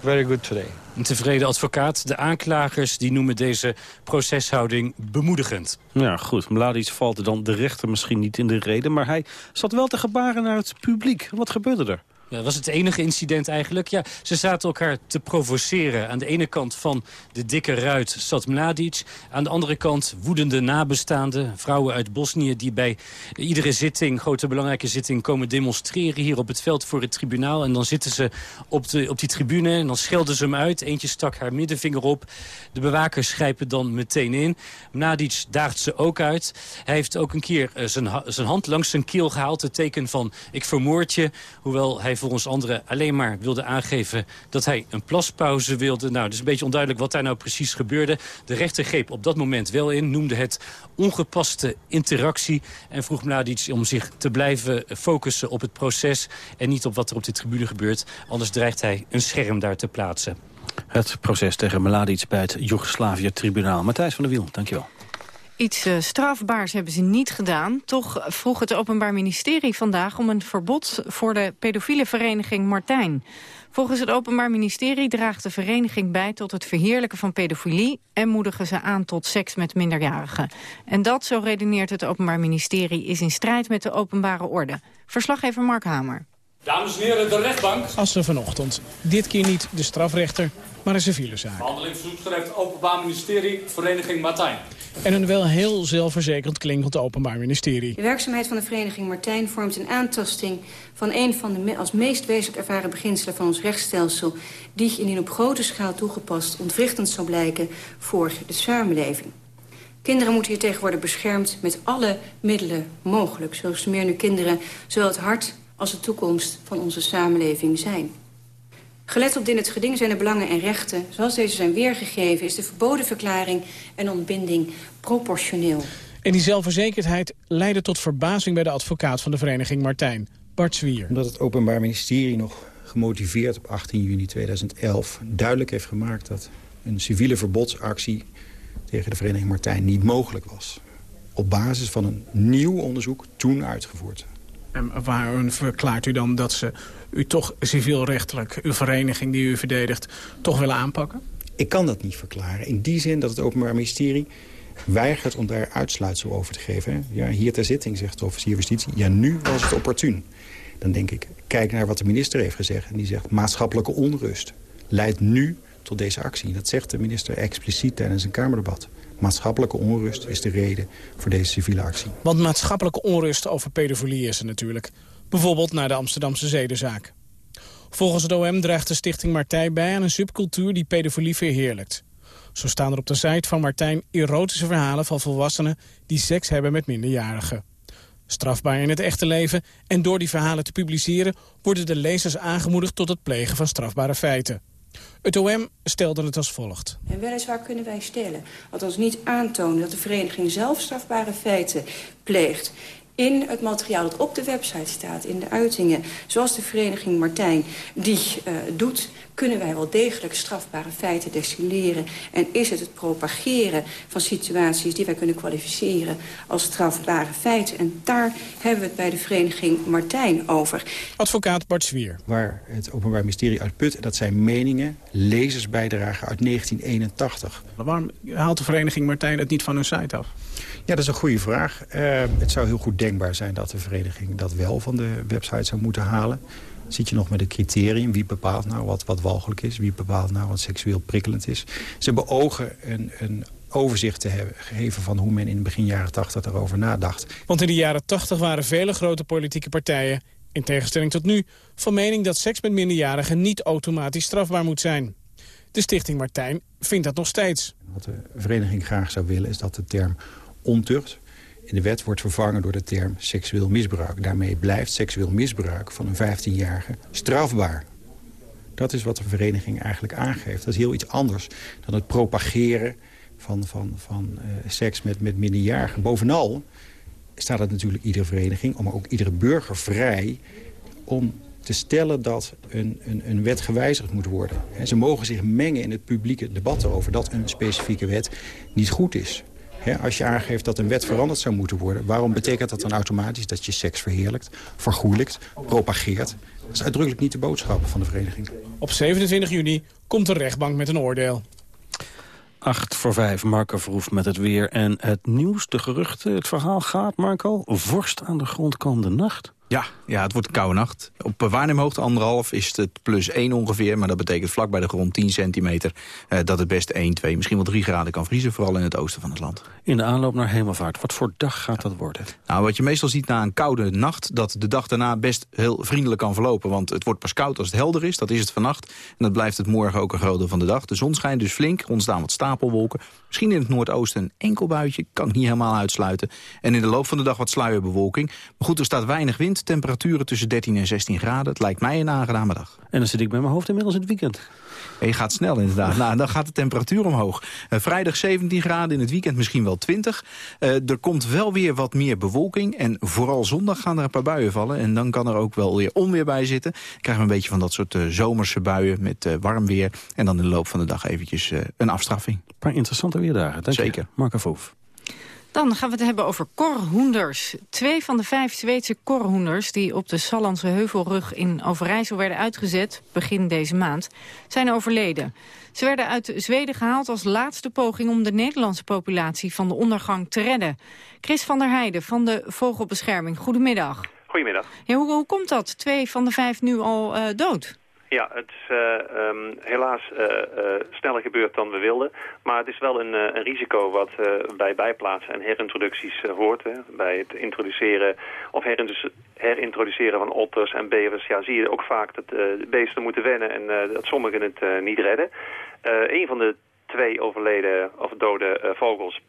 very good today. Een tevreden advocaat. De aanklagers die noemen deze proceshouding bemoedigend. Ja, goed. Mladic valt dan de rechter misschien niet in de reden... maar hij zat wel te gebaren naar het publiek. Wat gebeurde er? Dat was het enige incident eigenlijk. Ja, ze zaten elkaar te provoceren. Aan de ene kant van de dikke ruit zat Mladic. Aan de andere kant woedende nabestaanden. Vrouwen uit Bosnië die bij iedere zitting, grote belangrijke zitting... komen demonstreren hier op het veld voor het tribunaal. En dan zitten ze op, de, op die tribune en dan schelden ze hem uit. Eentje stak haar middenvinger op. De bewakers grijpen dan meteen in. Mladic daagt ze ook uit. Hij heeft ook een keer uh, zijn, zijn hand langs zijn keel gehaald. Het teken van ik vermoord je. Hoewel hij volgens anderen alleen maar wilde aangeven dat hij een plaspauze wilde. Nou, het is een beetje onduidelijk wat daar nou precies gebeurde. De rechter greep op dat moment wel in, noemde het ongepaste interactie... en vroeg Mladic om zich te blijven focussen op het proces... en niet op wat er op de tribune gebeurt. Anders dreigt hij een scherm daar te plaatsen. Het proces tegen Mladic bij het Joegoslavië-tribunaal. Matthijs van der Wiel, dankjewel. Iets uh, strafbaars hebben ze niet gedaan. Toch vroeg het Openbaar Ministerie vandaag om een verbod voor de pedofiele vereniging Martijn. Volgens het Openbaar Ministerie draagt de vereniging bij tot het verheerlijken van pedofilie en moedigen ze aan tot seks met minderjarigen. En dat, zo redeneert het Openbaar Ministerie, is in strijd met de openbare orde. Verslaggever Mark Hamer. Dames en heren, de rechtbank. Assen vanochtend. Dit keer niet de strafrechter, maar een civiele zaak. Behandelingsverzoek Openbaar Ministerie, Vereniging Martijn. En een wel heel zelfverzekerd klinkend Openbaar Ministerie. De werkzaamheid van de Vereniging Martijn vormt een aantasting... van een van de als meest wezenlijk ervaren beginselen van ons rechtsstelsel... die, indien op grote schaal toegepast, ontwrichtend zal blijken voor de samenleving. Kinderen moeten hier tegenwoordig beschermd met alle middelen mogelijk. Zoals meer nu kinderen zowel het hart als de toekomst van onze samenleving zijn. Gelet op dit het geding zijn de belangen en rechten... zoals deze zijn weergegeven... is de verboden verklaring en ontbinding proportioneel. En die zelfverzekerdheid leidde tot verbazing... bij de advocaat van de vereniging Martijn, Bart Zwier. Omdat het Openbaar Ministerie nog gemotiveerd op 18 juni 2011... duidelijk heeft gemaakt dat een civiele verbodsactie... tegen de vereniging Martijn niet mogelijk was. Op basis van een nieuw onderzoek toen uitgevoerd. En waarom verklaart u dan dat ze u toch civielrechtelijk, uw vereniging die u verdedigt, toch willen aanpakken? Ik kan dat niet verklaren. In die zin dat het Openbaar Ministerie weigert om daar uitsluitsel over te geven. Ja, hier ter zitting zegt de officier van justitie, ja nu was het opportun. Dan denk ik, kijk naar wat de minister heeft gezegd. En die zegt, maatschappelijke onrust leidt nu tot deze actie. Dat zegt de minister expliciet tijdens een Kamerdebat. Maatschappelijke onrust is de reden voor deze civiele actie. Want maatschappelijke onrust over pedofilie is er natuurlijk. Bijvoorbeeld naar de Amsterdamse zedenzaak. Volgens het OM draagt de stichting Martijn bij aan een subcultuur die pedofilie verheerlijkt. Zo staan er op de site van Martijn erotische verhalen van volwassenen die seks hebben met minderjarigen. Strafbaar in het echte leven en door die verhalen te publiceren worden de lezers aangemoedigd tot het plegen van strafbare feiten. Het OM stelde het als volgt. En weliswaar kunnen wij stellen, althans niet aantonen... dat de vereniging zelf strafbare feiten pleegt in het materiaal dat op de website staat, in de uitingen... zoals de vereniging Martijn die uh, doet kunnen wij wel degelijk strafbare feiten destilleren... en is het het propageren van situaties die wij kunnen kwalificeren als strafbare feiten. En daar hebben we het bij de vereniging Martijn over. Advocaat Bart Zwier. Waar het Openbaar Ministerie uit put, dat zijn meningen, lezersbijdragen uit 1981. Waarom haalt de vereniging Martijn het niet van hun site af? Ja, dat is een goede vraag. Uh, het zou heel goed denkbaar zijn dat de vereniging dat wel van de website zou moeten halen zit je nog met een criterium. Wie bepaalt nou wat, wat walgelijk is? Wie bepaalt nou wat seksueel prikkelend is? Ze beogen een, een overzicht te hebben gegeven van hoe men in begin jaren 80 daarover nadacht. Want in de jaren 80 waren vele grote politieke partijen, in tegenstelling tot nu, van mening dat seks met minderjarigen niet automatisch strafbaar moet zijn. De stichting Martijn vindt dat nog steeds. Wat de vereniging graag zou willen is dat de term ontucht in de wet wordt vervangen door de term seksueel misbruik. Daarmee blijft seksueel misbruik van een 15-jarige strafbaar. Dat is wat de vereniging eigenlijk aangeeft. Dat is heel iets anders dan het propageren van, van, van uh, seks met, met minderjarigen. Bovenal staat het natuurlijk iedere vereniging, maar ook iedere burger vrij... om te stellen dat een, een, een wet gewijzigd moet worden. En ze mogen zich mengen in het publieke debat over dat een specifieke wet niet goed is als je aangeeft dat een wet veranderd zou moeten worden... waarom betekent dat dan automatisch dat je seks verheerlijkt, vergoeilijkt, propageert? Dat is uitdrukkelijk niet de boodschap van de vereniging. Op 27 juni komt de rechtbank met een oordeel. 8 voor 5, Marco Verhoef met het weer en het nieuws, de geruchten. Het verhaal gaat, Marco, vorst aan de grond komende nacht. Ja, ja, het wordt een koude nacht. Op waarnemhoogte anderhalf is het plus 1 ongeveer. Maar dat betekent vlak bij de grond 10 centimeter eh, dat het best 1, 2, misschien wel 3 graden kan vriezen. Vooral in het oosten van het land. In de aanloop naar hemelvaart, wat voor dag gaat dat worden? Nou, wat je meestal ziet na een koude nacht, dat de dag daarna best heel vriendelijk kan verlopen. Want het wordt pas koud als het helder is, dat is het vannacht. En dat blijft het morgen ook een groot deel van de dag. De zon schijnt dus flink, ontstaan wat stapelwolken. Misschien in het noordoosten een enkel buitje, kan ik niet helemaal uitsluiten. En in de loop van de dag wat sluierbewolking. Maar goed, er staat weinig wind Temperaturen tussen 13 en 16 graden. Het lijkt mij een aangename dag. En dan zit ik met mijn hoofd inmiddels in het weekend. En je gaat snel inderdaad. nou, dan gaat de temperatuur omhoog. Uh, vrijdag 17 graden, in het weekend misschien wel 20. Uh, er komt wel weer wat meer bewolking. En vooral zondag gaan er een paar buien vallen. En dan kan er ook wel weer onweer bij zitten. Krijgen we een beetje van dat soort uh, zomerse buien met warm weer. En dan in de loop van de dag eventjes een afstraffing. Een paar interessante weerdagen. Dank Zeker. Marco Voef. Dan gaan we het hebben over korhoenders. Twee van de vijf Zweedse korhoenders die op de Sallandse Heuvelrug in Overijssel werden uitgezet, begin deze maand, zijn overleden. Ze werden uit Zweden gehaald als laatste poging om de Nederlandse populatie van de ondergang te redden. Chris van der Heijden van de Vogelbescherming, goedemiddag. Goedemiddag. Ja, hoe, hoe komt dat? Twee van de vijf nu al uh, dood? Ja, het is uh, um, helaas uh, uh, sneller gebeurd dan we wilden. Maar het is wel een, een risico wat bij bijplaatsen en herintroducties hoort. Hè. Bij het introduceren of herintroduceren van otters en bevers... Ja, zie je ook vaak dat de beesten moeten wennen en dat sommigen het niet redden. een van de twee overleden of dode vogels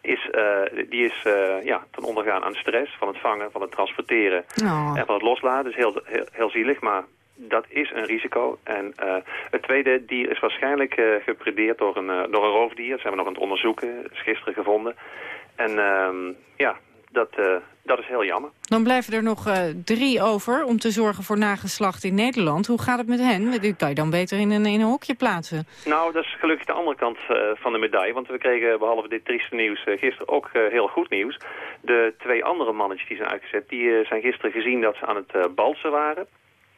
is, die is ja, ten ondergaan aan stress van het vangen, van het transporteren oh. en van het loslaten. Dus heel, heel, heel zielig, maar dat is een risico. En uh, het tweede dier is waarschijnlijk uh, gepredeerd door een, uh, door een roofdier. Dat zijn we nog aan het onderzoeken. Dat is gisteren gevonden. En uh, ja, dat, dat is heel jammer. Dan blijven er nog drie over om te zorgen voor nageslacht in Nederland. Hoe gaat het met hen? Die kan je dan beter in een, in een hokje plaatsen? Nou, dat is gelukkig de andere kant van de medaille. Want we kregen behalve dit trieste nieuws gisteren ook heel goed nieuws. De twee andere mannetjes die zijn uitgezet, die zijn gisteren gezien dat ze aan het balsen waren.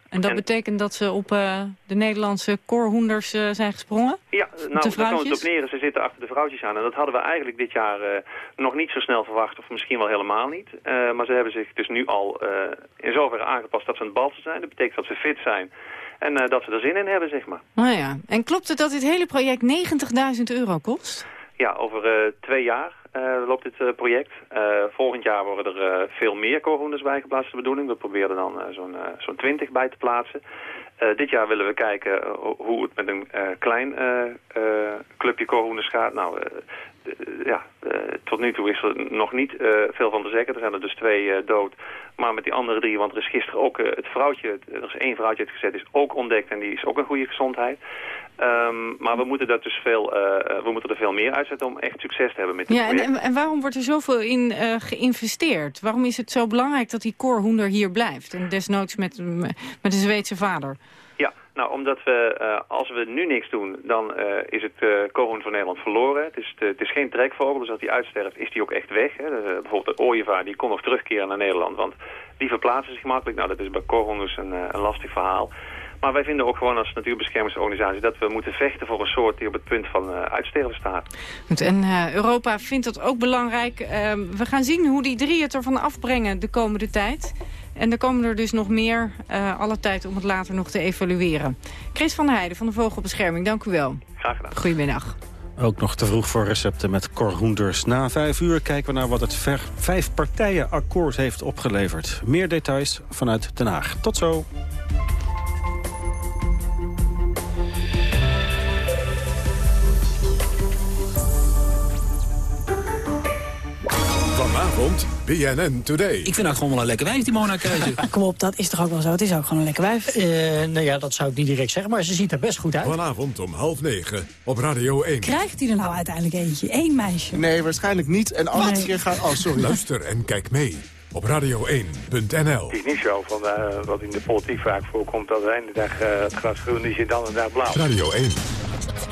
En dat en, betekent dat ze op uh, de Nederlandse koorhoenders uh, zijn gesprongen? Ja, nou, daar kan het op neer. Ze zitten achter de vrouwtjes aan. En dat hadden we eigenlijk dit jaar uh, nog niet zo snel verwacht. Of misschien wel helemaal niet. maar ze hebben zich dus nu al in zoverre aangepast dat ze aan het balsen zijn. Dat betekent dat ze fit zijn. En dat ze er zin in hebben, zeg maar. Nou ja. En klopt het dat dit hele project 90.000 euro kost? Ja, over twee jaar uh, loopt dit uh, project. Volgend jaar worden er veel meer koolhoenders bijgeplaatst, de bedoeling. We proberen dan zo'n zo'n 20 bij te plaatsen. dit jaar willen we kijken hoe het met een klein clubje koolhoenders gaat. Nou, ja, tot nu toe is er nog niet veel van te zeggen. Er zijn er dus twee dood. Maar met die andere drie, want er is gisteren ook het vrouwtje, er is één vrouwtje uitgezet, is ook ontdekt en die is ook een goede gezondheid. Um, maar we moeten, dat dus veel, we moeten er veel meer uitzetten om echt succes te hebben met dit ja. En, en waarom wordt er zoveel in geïnvesteerd? Waarom is het zo belangrijk dat die koorhoender hier blijft? En desnoods met, met een Zweedse vader? Nou, omdat we, uh, als we nu niks doen, dan uh, is het uh, koolhoen van Nederland verloren. Het is, het is geen trekvogel, dus als die uitsterft, is die ook echt weg. Hè. Uh, bijvoorbeeld de ooievaar, die kon nog terugkeren naar Nederland, want die verplaatsen zich makkelijk. Nou, dat is bij koolhoenders een, een lastig verhaal. Maar wij vinden ook gewoon als natuurbeschermingsorganisatie dat we moeten vechten voor een soort die op het punt van uitsterven staat. En Europa vindt dat ook belangrijk. Uh, we gaan zien hoe die drie het ervan afbrengen de komende tijd. En er komen er dus nog meer, uh, alle tijd om het later nog te evalueren. Chris van der Heijden van de Vogelbescherming, dank u wel. Graag gedaan. Goedemiddag. Ook nog te vroeg voor recepten met korhoenders. Na vijf uur kijken we naar wat het vijf partijen akkoord heeft opgeleverd. Meer details vanuit Den Haag. Tot zo. Vanavond BNN Today. Ik vind dat gewoon wel een lekker wijf, die Mona Keizer. Kom op, dat is toch ook wel zo? Het is ook gewoon een lekker wijf. Uh, nou ja, dat zou ik niet direct zeggen, maar ze ziet er best goed uit. Vanavond om half negen op Radio 1. Krijgt hij er nou uiteindelijk eentje? Eén meisje? Nee, waarschijnlijk niet. En alle nee. keer gaat... Oh, sorry. Luister en kijk mee op radio1.nl. Het is niet zo van, uh, wat in de politiek vaak voorkomt... dat de ene dag uh, het gras groen is en dan een dag blauw. Radio 1.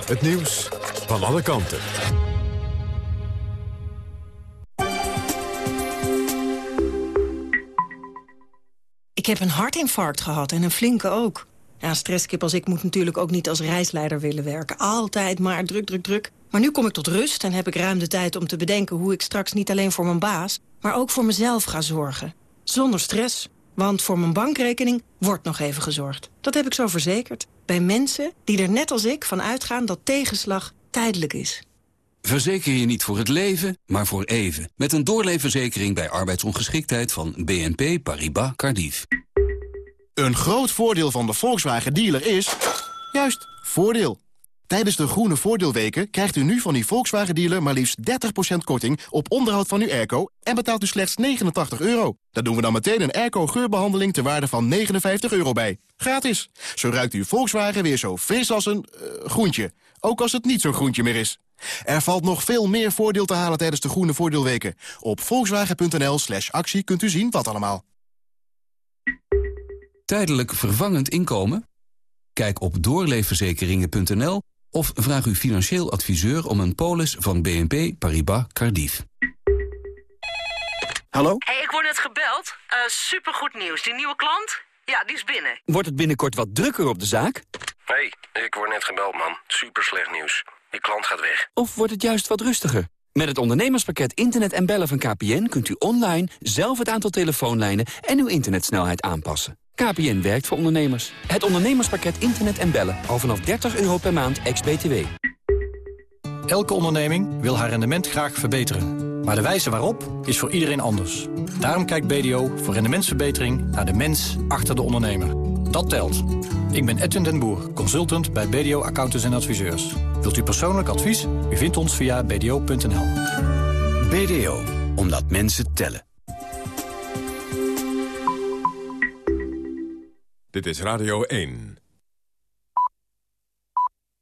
Het nieuws van alle kanten. Ik heb een hartinfarct gehad en een flinke ook. Ja, stresskip als ik moet natuurlijk ook niet als reisleider willen werken. Altijd maar druk, druk, druk. Maar nu kom ik tot rust en heb ik ruim de tijd om te bedenken... hoe ik straks niet alleen voor mijn baas, maar ook voor mezelf ga zorgen. Zonder stress, want voor mijn bankrekening wordt nog even gezorgd. Dat heb ik zo verzekerd. Bij mensen die er net als ik van uitgaan dat tegenslag tijdelijk is. Verzeker je niet voor het leven, maar voor even. Met een doorleefverzekering bij arbeidsongeschiktheid van BNP Paribas Cardiff. Een groot voordeel van de Volkswagen dealer is... juist, voordeel. Tijdens de groene voordeelweken krijgt u nu van die Volkswagen-dealer... maar liefst 30% korting op onderhoud van uw airco... en betaalt u slechts 89 euro. Daar doen we dan meteen een airco-geurbehandeling... ter waarde van 59 euro bij. Gratis. Zo ruikt uw Volkswagen weer zo fris als een uh, groentje. Ook als het niet zo'n groentje meer is. Er valt nog veel meer voordeel te halen tijdens de groene voordeelweken. Op volkswagen.nl slash actie kunt u zien wat allemaal. Tijdelijk vervangend inkomen? Kijk op doorleefverzekeringen.nl of vraag uw financieel adviseur om een polis van BNP Paribas Cardiff. Hallo? hey, ik word net gebeld. Uh, supergoed nieuws. Die nieuwe klant? Ja, die is binnen. Wordt het binnenkort wat drukker op de zaak? hey, ik word net gebeld, man. Super slecht nieuws. Die klant gaat weg. Of wordt het juist wat rustiger? Met het ondernemerspakket Internet en Bellen van KPN... kunt u online zelf het aantal telefoonlijnen en uw internetsnelheid aanpassen. KPN werkt voor ondernemers. Het ondernemerspakket Internet en Bellen. Al vanaf 30 euro per maand, ex-BTW. Elke onderneming wil haar rendement graag verbeteren. Maar de wijze waarop is voor iedereen anders. Daarom kijkt BDO voor rendementsverbetering naar de mens achter de ondernemer. Dat telt. Ik ben Edwin den Boer, consultant bij BDO Accountants en Adviseurs. Wilt u persoonlijk advies? U vindt ons via bdo.nl. BDO, omdat mensen tellen. Dit is Radio 1.